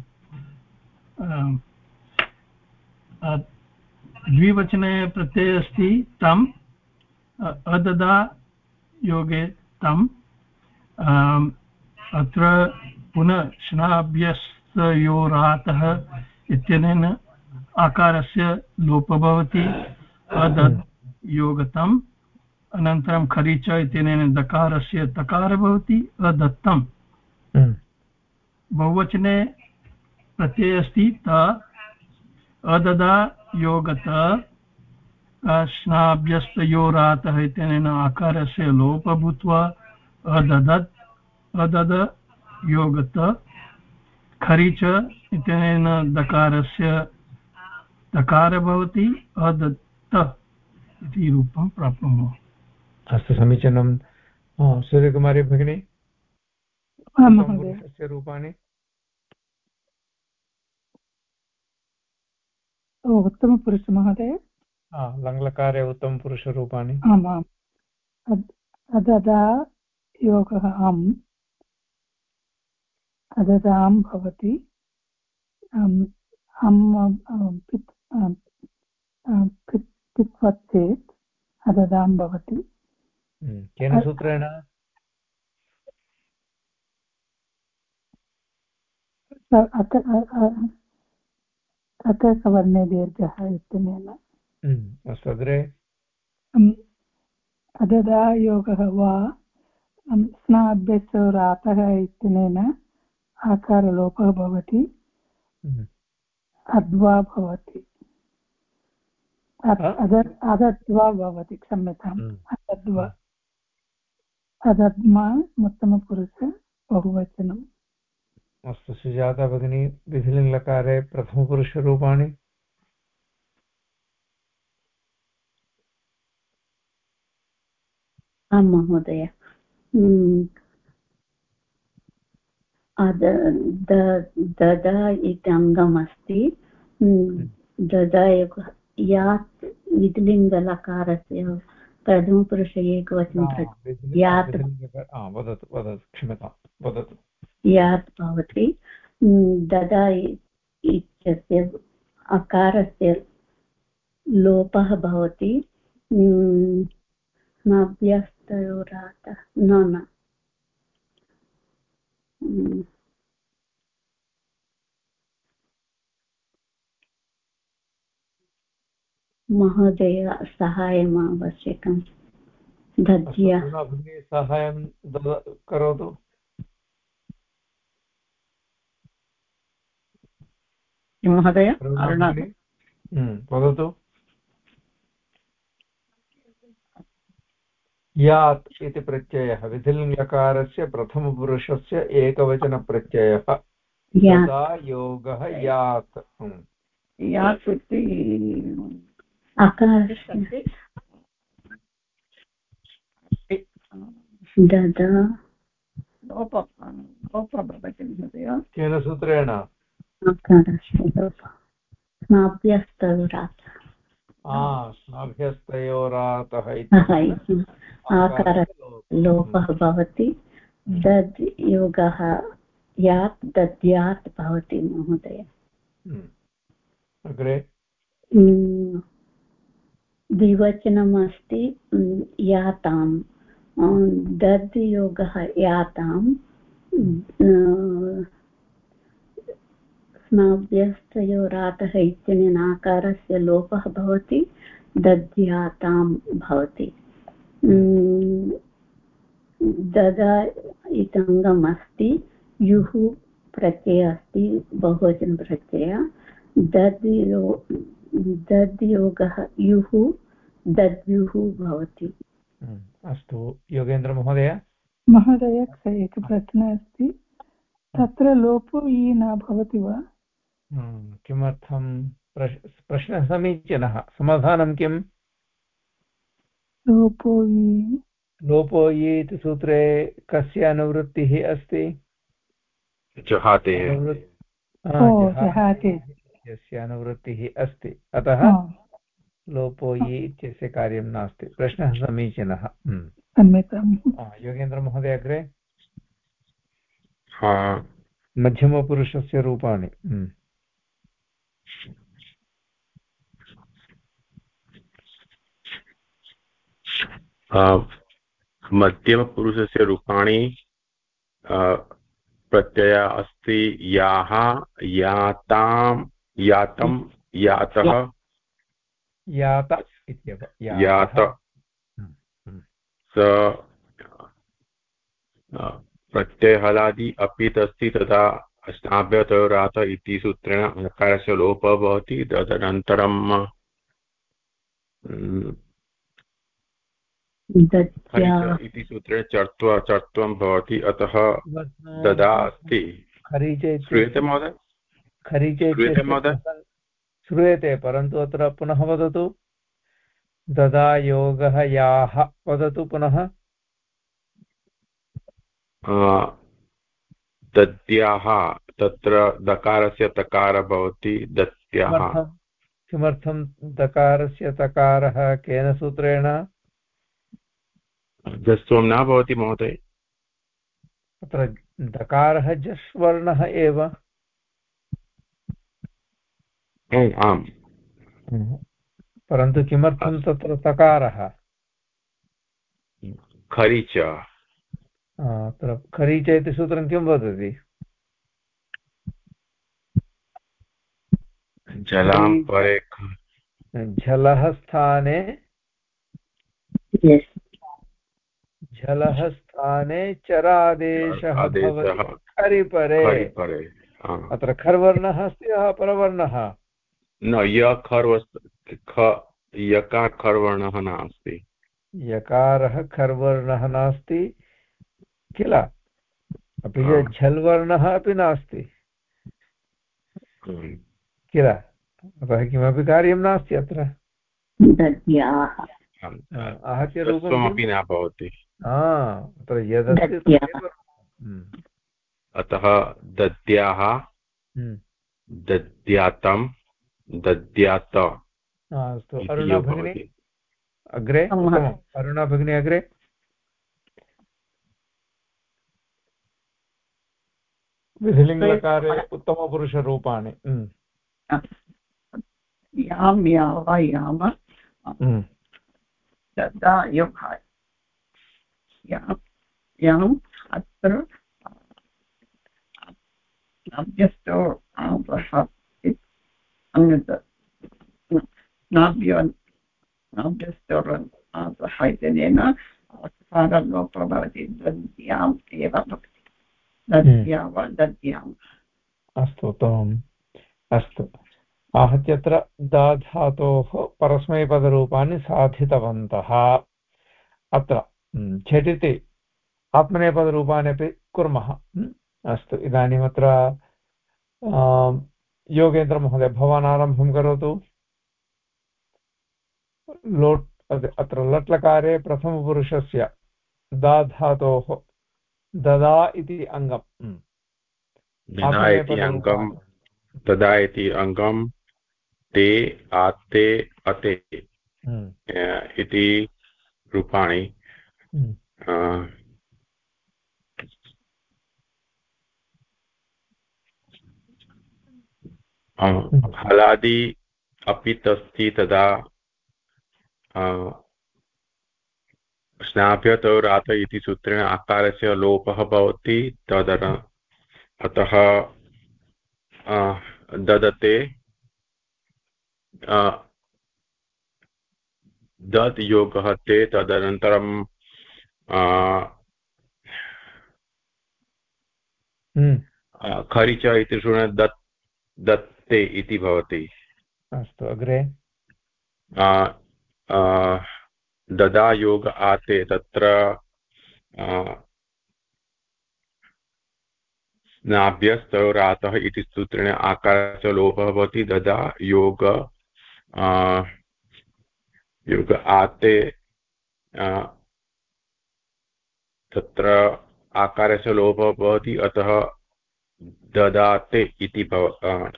S3: द्विवचने प्रत्यये अस्ति तम् अददा योगे तम् अत्र पुनः श्नाभ्यस्तयोरातः इत्यनेन आकारस्य लोपः भवति अदत् योगतम् अनन्तरं खरीच इत्यनेन दकारस्य तकार भवति अदत्तम् हम्म। बहुवचने प्रत्यये अस्ति त अददा योगत स्नाभ्यस्तयोरातः इत्यनेन आकारस्य लोप भूत्वा अददत् अदद योगत खरिच इत्यनेन दकारस्य दकार भवति अदत्त इति रूपं प्राप्नुमः।
S1: अस्तु समीचीनं। सूर्यकुमारी भगिनी रूपाणि
S4: उत्तमपुरुषमहोदय
S1: लङ्लकारे उत्तमपुरुषरूपाणि।
S4: आम् आम् अददा योगः अम् अददां भवति। पित्वत् चेत् अददां भवति।
S1: हम्म, केन सूत्रेण?
S4: अकसवर्णे दीर्घः इत्यनेन
S1: अस्तु अग्रे
S4: अददा योगः वा स्नाभ्यसोरातः इत्यनेन आकारलोपः भवति। अद्वा भवति अदद्वा भवति क्षम्यताम् अदद्वा अदद्मा उत्तमपुरुष बहुवचनम्
S1: अस्तु सुजाता भगिनी विधिलिङ्लकारे प्रथमपुरुषरूपाणि।
S5: आं महोदय। ददा इति अङ्गमस्ति। ददा यात् विधिलिङ्गलकारस्य प्रथमपुरुष एकवचनं यात्
S1: वदतु वदतु क्षम्यतां वदतु।
S5: यात् भवति। ददा इत्यस्य अकारस्य लोपः भवति। नाभ्यस्तयोरातः न न। महोदय साहाय्यम् आवश्यकं। दध्या
S1: साहाय्यं करोतु।
S7: महोदय?
S1: हम्म, वदतु। यात् इति प्रत्ययः। विधिलिङ्गकारस्य प्रथमपुरुषस्य एकवचनप्रत्ययः। यदा योगः यात्। हम्म।
S7: यात् इति
S1: केन सूत्रेण?
S5: स्नाभ्यस्तयोरात्
S1: स्नाभ्यस्तयोरातः।
S5: आकार लोपः भवति दद् योगः यात् दद्यात् भवति महोदय
S1: अग्रे
S5: द्विवचनमस्ति यातां दद् योगः यातां स्नाभ्यस्तयोरातः इत्यनेन आकारस्य लोपः भवति दध्यातां भवति। ददा इतङ्गम् अस्ति युः प्रत्ययः अस्ति बहुवचनप्रत्यय दद् यो दद्योगः युः दद्युः भवति।
S1: अस्तु योगेन्द्रमहोदय
S4: महोदय। एकः प्रश्नः अस्ति। तत्र लोपो इ न भवति वा?
S1: किमर्थं प्रश्नः समीचीनः समाधानं किम्?
S4: लोपो
S1: लोपो इति सूत्रे कस्य अनुवृत्तिः अस्ति? यस्य अनुवृत्तिः अस्ति। अतः लोपो इ इत्यस्य कार्यं नास्ति। प्रश्नः समीचीनः।
S4: हम्म।
S1: योगेन्द्रमहोदय अग्रे? मध्यमपुरुषस्य रूपाणि। हम्म।
S2: मध्यमपुरुषस्य रूपाणि प्रत्यय अस्ति याः यातां यातं यातः।
S1: यात इत्येव
S2: यात। हम्म, हम्म। स प्रत्ययहलादि अपित् अस्ति तदा अष्टाभ्यतरात इति सूत्रेण अकारस्य लोपः भवति तदनन्तरं इति सूत्रे चर्त्वा चर्त्वं भवति अतः ददा अस्ति श्रूयते महोदय?
S1: खरीचे महोदय? श्रूयते परन्तु अत्र पुनः वदतु। ददा योगः याः वदतु पुनः।
S2: दद्याः तत्र दकारस्य तकार भवति दत्याः।
S1: किमर्थं? दकारस्य तकारः? केन सूत्रेण?
S2: जस्त्वं न भवति महोदय।
S1: तत्र दकारः जस्वर्णः एव।
S2: आम्।
S1: परन्तु किमर्थं तत्र तकारः?
S2: खरीच
S1: अत्र खरीच इति सूत्रं किं वदति?
S2: जलां परे
S1: झलः स्थाने झलः स्थाने चरादेशः भवति। खरिपरे। अत्र खर्वर्णः अस्ति यः परवर्णः?
S2: न य खर्व ख यकार खर्वर्णः नास्ति।
S1: यकारः खर्वर्णः नास्ति। किल? अपि च झल्वर्णः अपि नास्ति। किल? अतः किमपि कार्यं नास्ति अत्र।
S2: आहत्यरूपमपि न भवति।
S1: अत्र यदस्ति
S2: हम्म। अतः दद्याः हम्म। दद्यातं दद्यात
S1: अस्तु। अरुणा भगिनी? अग्रे? अरुणा भगिनी अग्रे? विधिलिङ्गकारे उत्तमपुरुषरूपाणि।
S7: यां याव याम तदा युगाय याम् अत्र नाभ्यस्तो अन्यत् नाभ्यो नाभ्यस्तोर् इत्यनेन कारणलोपः भवति दद्याम् एव भवति दद्या वा दद्याम्
S1: अस्तु उत्तमम्। अस्तु। आहत्य अत्र दाधातोः परस्मैपदरूपाणि साधितवन्तः। अत्र झटिति आत्मनेपदरूपाणि अपि कुर्मः। अस्तु इदानीम् अत्र योगेन्द्रमहोदय भवान् आरम्भं करोतु। लोट् अत्र लट्लकारे प्रथमपुरुषस्य दाधातोः ददा इति अङ्गम्
S2: ददा इति अङ्गं ते आते अते। इति रूपाणि। हलादि अपि तस्ति तदा। स्नाभ्यतौ इति सूत्रेण आकारस्य लोपः भवति तदर अतः ददते दत् योगः ते तदनन्तरं हम्म। खरिच इति शृण दत् दत्ते इति भवति
S1: अस्तु अग्रे
S2: ददा योग आते तत्र नाभ्यस्तरातः इति सूत्रेण आकारस्य लोपः भवति। ददा योग योग आते तत्र आकारस्य लोपः भवति। अतः ददाते इति भव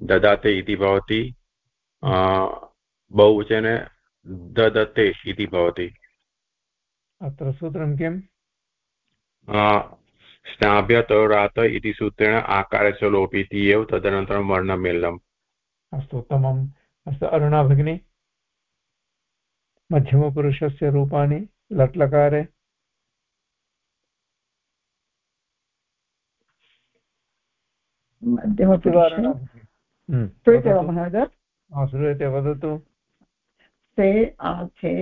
S2: ददाते इति भवति। बहुवचने ददते इति भवति।
S1: अत्र सूत्रं किम्?
S2: स्नाभ्यतोरात इति सूत्रेण आकारस्य लोपीति एव तदनन्तरं वर्णमेलनम्।
S1: अस्तु उत्तमम्। अस्तु अरुणा भगिनी। मध्यमपुरुषस्य रूपाणि लट्लकारे।
S7: श्रूयते वा महोदय?
S1: श्रूयते वदतु।
S7: ते आथे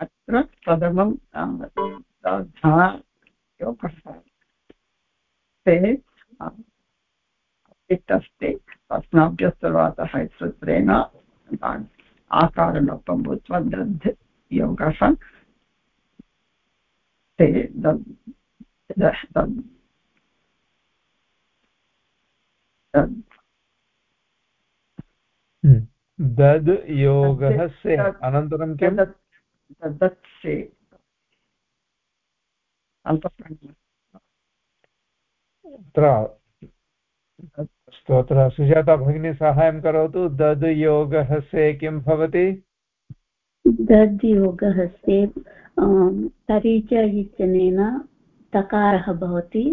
S7: अत्र प्रथमं ते अस्ति तस्माभ्यस्तवातः सूत्रेण आकारलोपं भूत्वा दध् योगः। ते
S1: दद् योगः से अनन्तरं किं
S7: दत् से
S1: अत्र अस्तु अत्र सुजाता भगिनी साहाय्यं करोतु। दद् योगः से किं भवति?
S5: दद् योगः से तरीच इत्यनेन तकारः भवति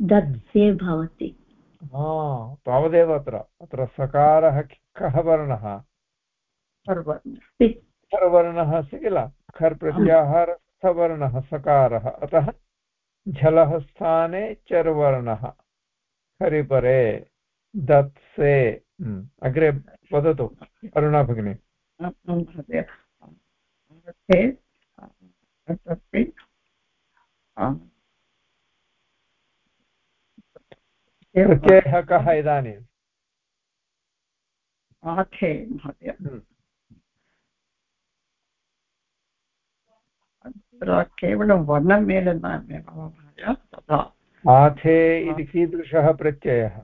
S5: दत् से भवति
S1: तावदेव अत्र। अत्र सकारः कः वर्णः वर्णः अस्ति किल? खर् प्रत्याहारस्थवर्णः सकारः। अतः झलः स्थाने चर्वर्णः। हरिपरे दत्से। अग्रे वदतु अरुणा भगिनी। प्रत्ययः कः इदानीम्?
S7: आथे महोदय अत्र केवलं वर्णमेलनमेव महोदय तथा
S1: आथे इति कीदृशः प्रत्ययः?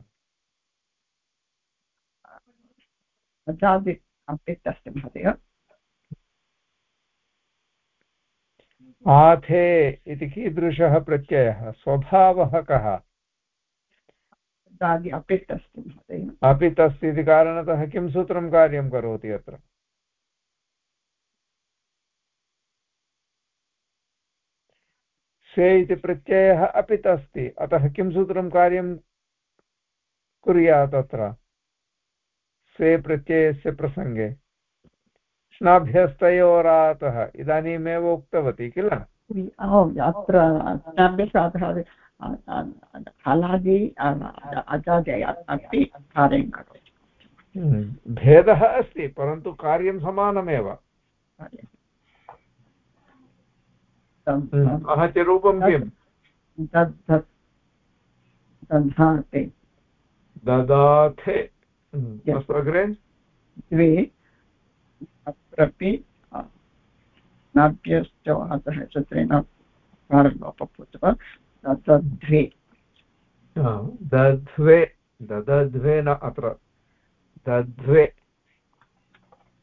S7: अस्ति महोदय।
S1: आथे इति कीदृशः प्रत्ययः? स्वभावः कः?
S7: दादि अपित् अस्ति महोदय।
S1: अपित् अस्ति इति कारणतः किं सूत्रं कार्यं करोति अत्र? से इति प्रत्ययः अपित् अस्ति अतः किं सूत्रं कार्यं कुर्यात् अत्र? से प्रत्ययस्य प्रसङ्गे। स्नाभ्यस्तयोरातः इदानीमेव उक्तवती किल?
S7: अत्र हलादि अजादय अपि कार्यं करोति।
S1: हम्म, भेदः अस्ति परन्तु कार्यं समानमेव। किम्?
S7: दधाते।
S1: ददाथे। अस्तु अग्रे।
S7: द्वे अत्रापि नाभ्यश्च प्रारम्भपूत्वा दध्वे
S1: दध्वे, ददध्वे न अत्र। दध्वे।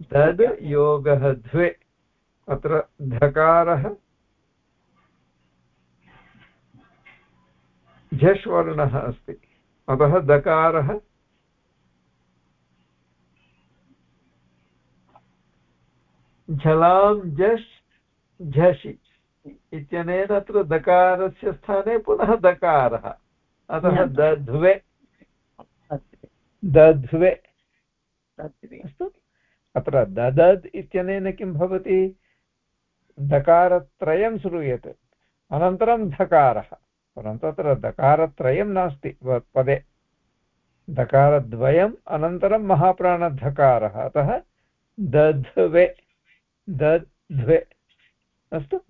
S1: दद् योगः द्वे अत्र धकारः झष् वर्णः अस्ति। अतः दकारः झलां झष्, झषि। इत्यनेन अत्र दकारस्य स्थाने पुनः दकारः। अतः दध्वे। दध्वे। अस्तु। अत्र ददद् इत्यनेन किं भवति? दकारत्रयं श्रूयते। अनन्तरं धकारः। परन्तु अत्र दकारत्रयं नास्ति पदे। दकारद्वयम् अनन्तरं महाप्राणधकारः। अतः दध्वे। दध्वे। अस्तु।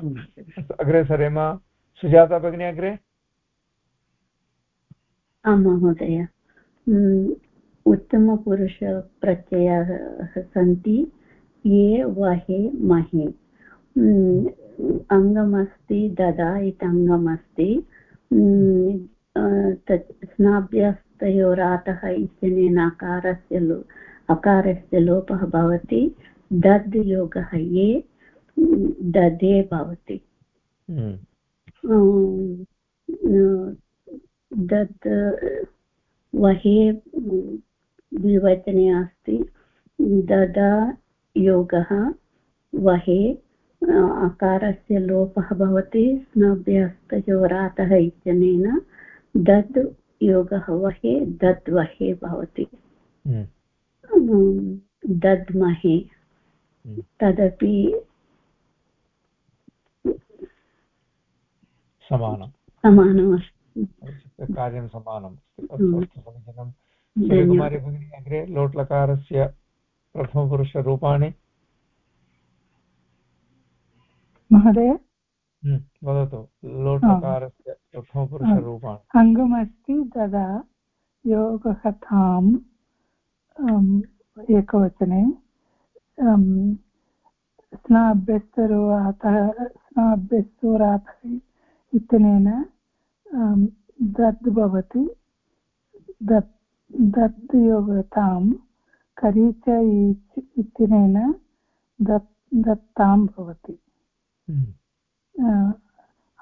S1: अग्रे सरेम सुजाता भगिनी अग्रे?
S5: आं महोदय उत्तमपुरुषप्रत्ययाः सन्ति ये वहे महे। अङ्गमस्ति ददा, इति अङ्गमस्ति। तत् स्नाभ्यस्तयोरातः इत्यनेन अकारस्य लो अकारस्य लोपः भवति। दद् योगः ये दधे भवति हम्म। दत् वहे द्विवचने अस्ति ददा योगः वहे अकारस्य लोपः भवति स्नभ्यस्तयोरातः इत्यनेन दद् योगः वहे दद् वहे भवति हम्म। दद्महे हम्म। तदपि
S1: समानं
S5: समानमस्ति।
S1: कार्यं समानम् अस्तु। समीचीनं। सूर्यकुमारी भगिनी अग्रे लोट्लकारस्य प्रथमपुरुषरूपाणि।
S4: महोदय?
S1: वदतु लोट्लकारस्य प्रथमपुरुषरूपाणि।
S4: अङ्गमस्ति तदा योगः ताम् एकवचने। स्नाभ्यस्तरोरातः स्नाभ्यस्तोरातः इत्यनेन दद् भवति दत् योगतां करीच इत्यनेन दत् दत्तां भवति हम्म।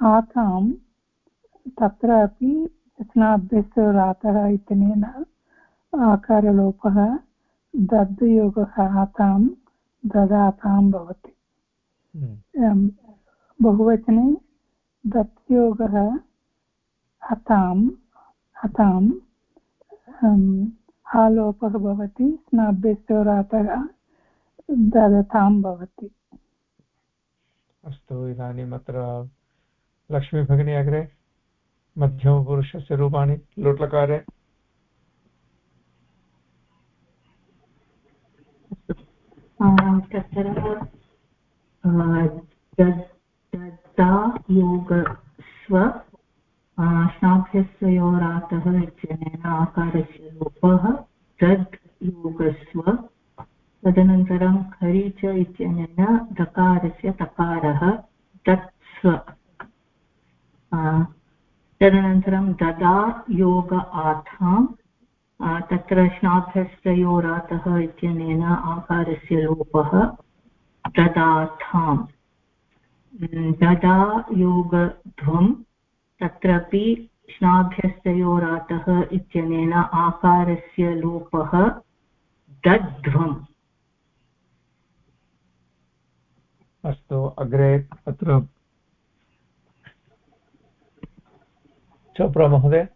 S4: आतां तत्रापि स्नाभ्यस्तरातः इत्यनेन आकारलोपः दद्योगः आतां ददातां भवति हम्म। बहुवचने दत्योगः हतां हतां आलोपः भवति स्नाभ्यस्तोरातः ददतां भवति।
S1: अस्तु इदानीम् अत्र लक्ष्मीभगिनी अग्रे मध्यमपुरुषस्य रूपाणि लोट्लकारे।
S6: तत्र दत्ता योगस्व श्नाभ्यस्वयोरातः इत्यनेन आकारस्य लोपः दद् योगस्व। तदनन्तरं खरि च इत्यनेन दकारस्य तकारः दत्स्व तदनन्तरं ददा योग आथां तत्र श्नाभ्यस्तयोरातः इत्यनेन आकारस्य लोपः ददाथाम्। ददा योगध्वं तत्रापि श्नाभ्यस्तयोरातः इत्यनेन आकारस्य लोपः दध्वम्।
S1: अस्तु अग्रे अत्र चोप्रा महोदय।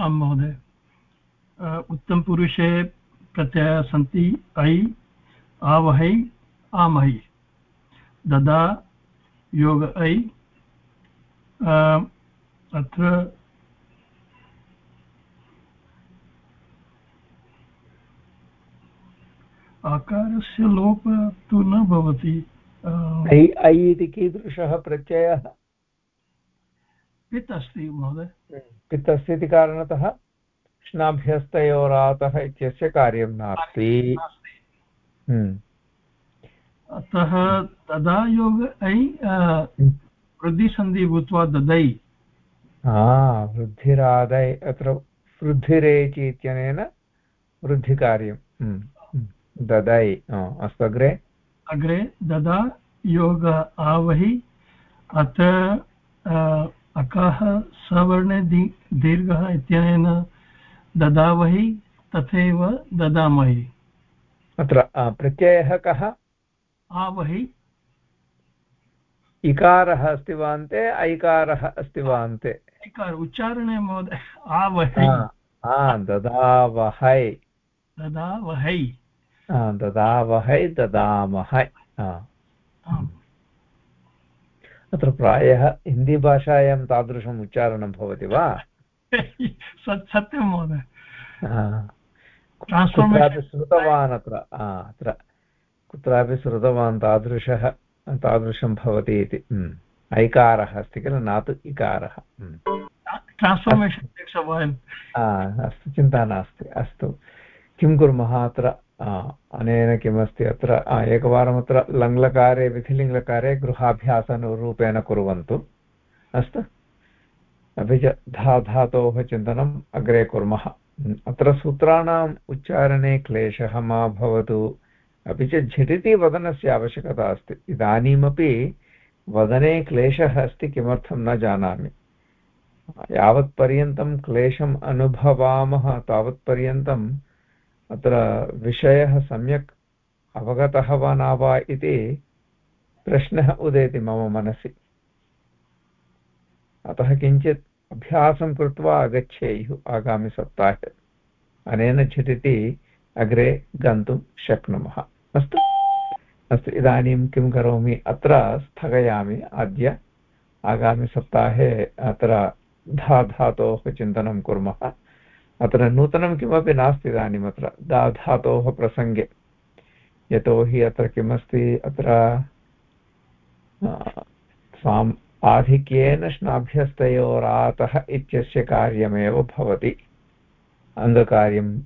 S3: आं महोदय। उत्तमपुरुषे प्रत्ययाः सन्ति ऐ आवहै आमहै। ददा योग ऐ। अत्र आकारस्य लोप तु न भवति।
S1: ऐ ऐ इति कीदृशः प्रत्ययः?
S3: पित् अस्ति महोदय।
S1: पित् अस्ति इति कारणतः कृष्णाभ्यस्तयोरातः इत्यस्य कार्यं नास्ति। हम्म।
S3: अतः तदा योग ऐ वृद्धिसन्धि भूत्वा ददै
S1: वृद्धिरादै अत्र वृद्धिरेचि इत्यनेन वृद्धिकार्यं। ददै अस्तु अग्रे।
S3: अग्रे ददा योग आवहि अत अकः सवर्णे दीर्घः इत्यनेन ददावहि तथैव ददामहि।
S1: अत्र प्रत्ययः कः?
S3: आवहि।
S1: इकारः अस्ति वा अन्ते ऐकारः अस्ति वा अन्ते
S3: उच्चारणे महोदय आवहै।
S1: ददावहै।
S3: ददावहै।
S1: ददावहै ददामहै। अत्र प्रायः हिन्दीभाषायां तादृशम् उच्चारणं भवति वा?
S3: सत्यं महोदय।
S1: श्रुतवान् अत्र अत्र। कुत्रापि श्रुतवान् तादृशः तादृशं भवति इति। ऐकारः अस्ति किल? न तु इकारः अस्तु। चिन्ता नास्ति। अस्तु। किं कुर्मः अत्र? अनेन किमस्ति अत्र? एकवारम् अत्र लङ्लकारे विधिलिङ्लकारे गृहाभ्यासरूपेण कुर्वन्तु। अस्तु। अपि च धा धातोः चिन्तनम् अग्रे कुर्मः। अत्र सूत्राणाम् उच्चारणे क्लेशः मा भवतु। अपि च झटिति वदनस्य आवश्यकता अस्ति। इदानीमपि वदने क्लेशः अस्ति, किमर्थं न जानामि। यावत्पर्यन्तं क्लेशम् अनुभवामः तावत्पर्यन्तम् अत्र विषयः सम्यक् अवगतः वा न वा इति प्रश्नः उदेति मम मनसि। अतः किञ्चित् अभ्यासं कृत्वा आगच्छेयुः आगामिसप्ताहे। अनेन झटिति अग्रे गन्तुं शक्नुमः। अस्तु। अस्तु, इदानीं किं करोमि? अत्र स्थगयामि अद्य। आगामिसप्ताहे अत्र धा धातोः चिन्तनं कुर्मः। अत्र नूतनं किमपि नास्ति इदानीम् अत्र। दा धातोः प्रसङ्गे। यतोहि अत्र किमस्ति? अत्र साम् आधिक्येन श्नाभ्यस्तयोरातः इत्यस्य कार्यमेव भवति। अङ्गकार्यम्,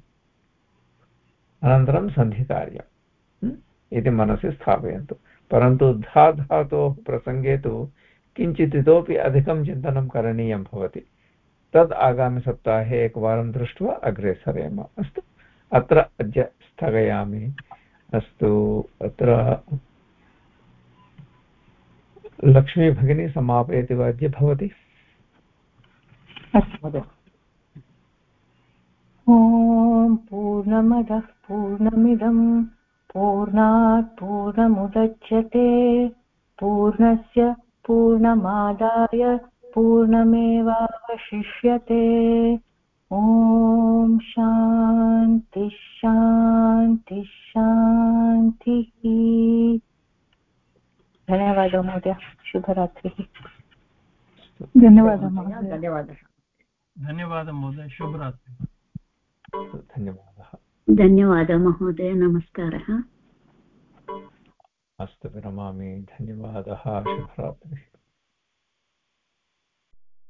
S1: अनन्तरं सन्धिकार्यम्। इति मनसि स्थापयन्तु। परन्तु धा धातोः प्रसङ्गे तु किञ्चित् इतोपि अधिकं चिन्तनं करणीयं भवति। तद् आगामिसप्ताहे एकवारं दृष्ट्वा अग्रे सरेम। अस्तु, अत्र अद्य स्थगयामि। अस्तु, अत्र लक्ष्मी भगिनी समापयति वा अद्य भवति?
S6: अस्तु, महोदय। ॐ पूर्णमदः पूर्णमिदं पूर्णात् पूर्णमुदच्यते। पूर्णस्य पूर्णमादाय पूर्णमेवावशिष्यते। ॐ शान्ति शान्ति शान्तिः। धन्यवादः महोदय। शुभरात्रिः।
S4: धन्यवादः महोदय
S7: धन्यवादः।
S3: धन्यवादः महोदय। शुभरात्रि।
S1: धन्यवादः।
S5: धन्यवादः महोदय नमस्कारः।
S1: अस्तु विरमामि धन्यवादः शुभरात्रिः।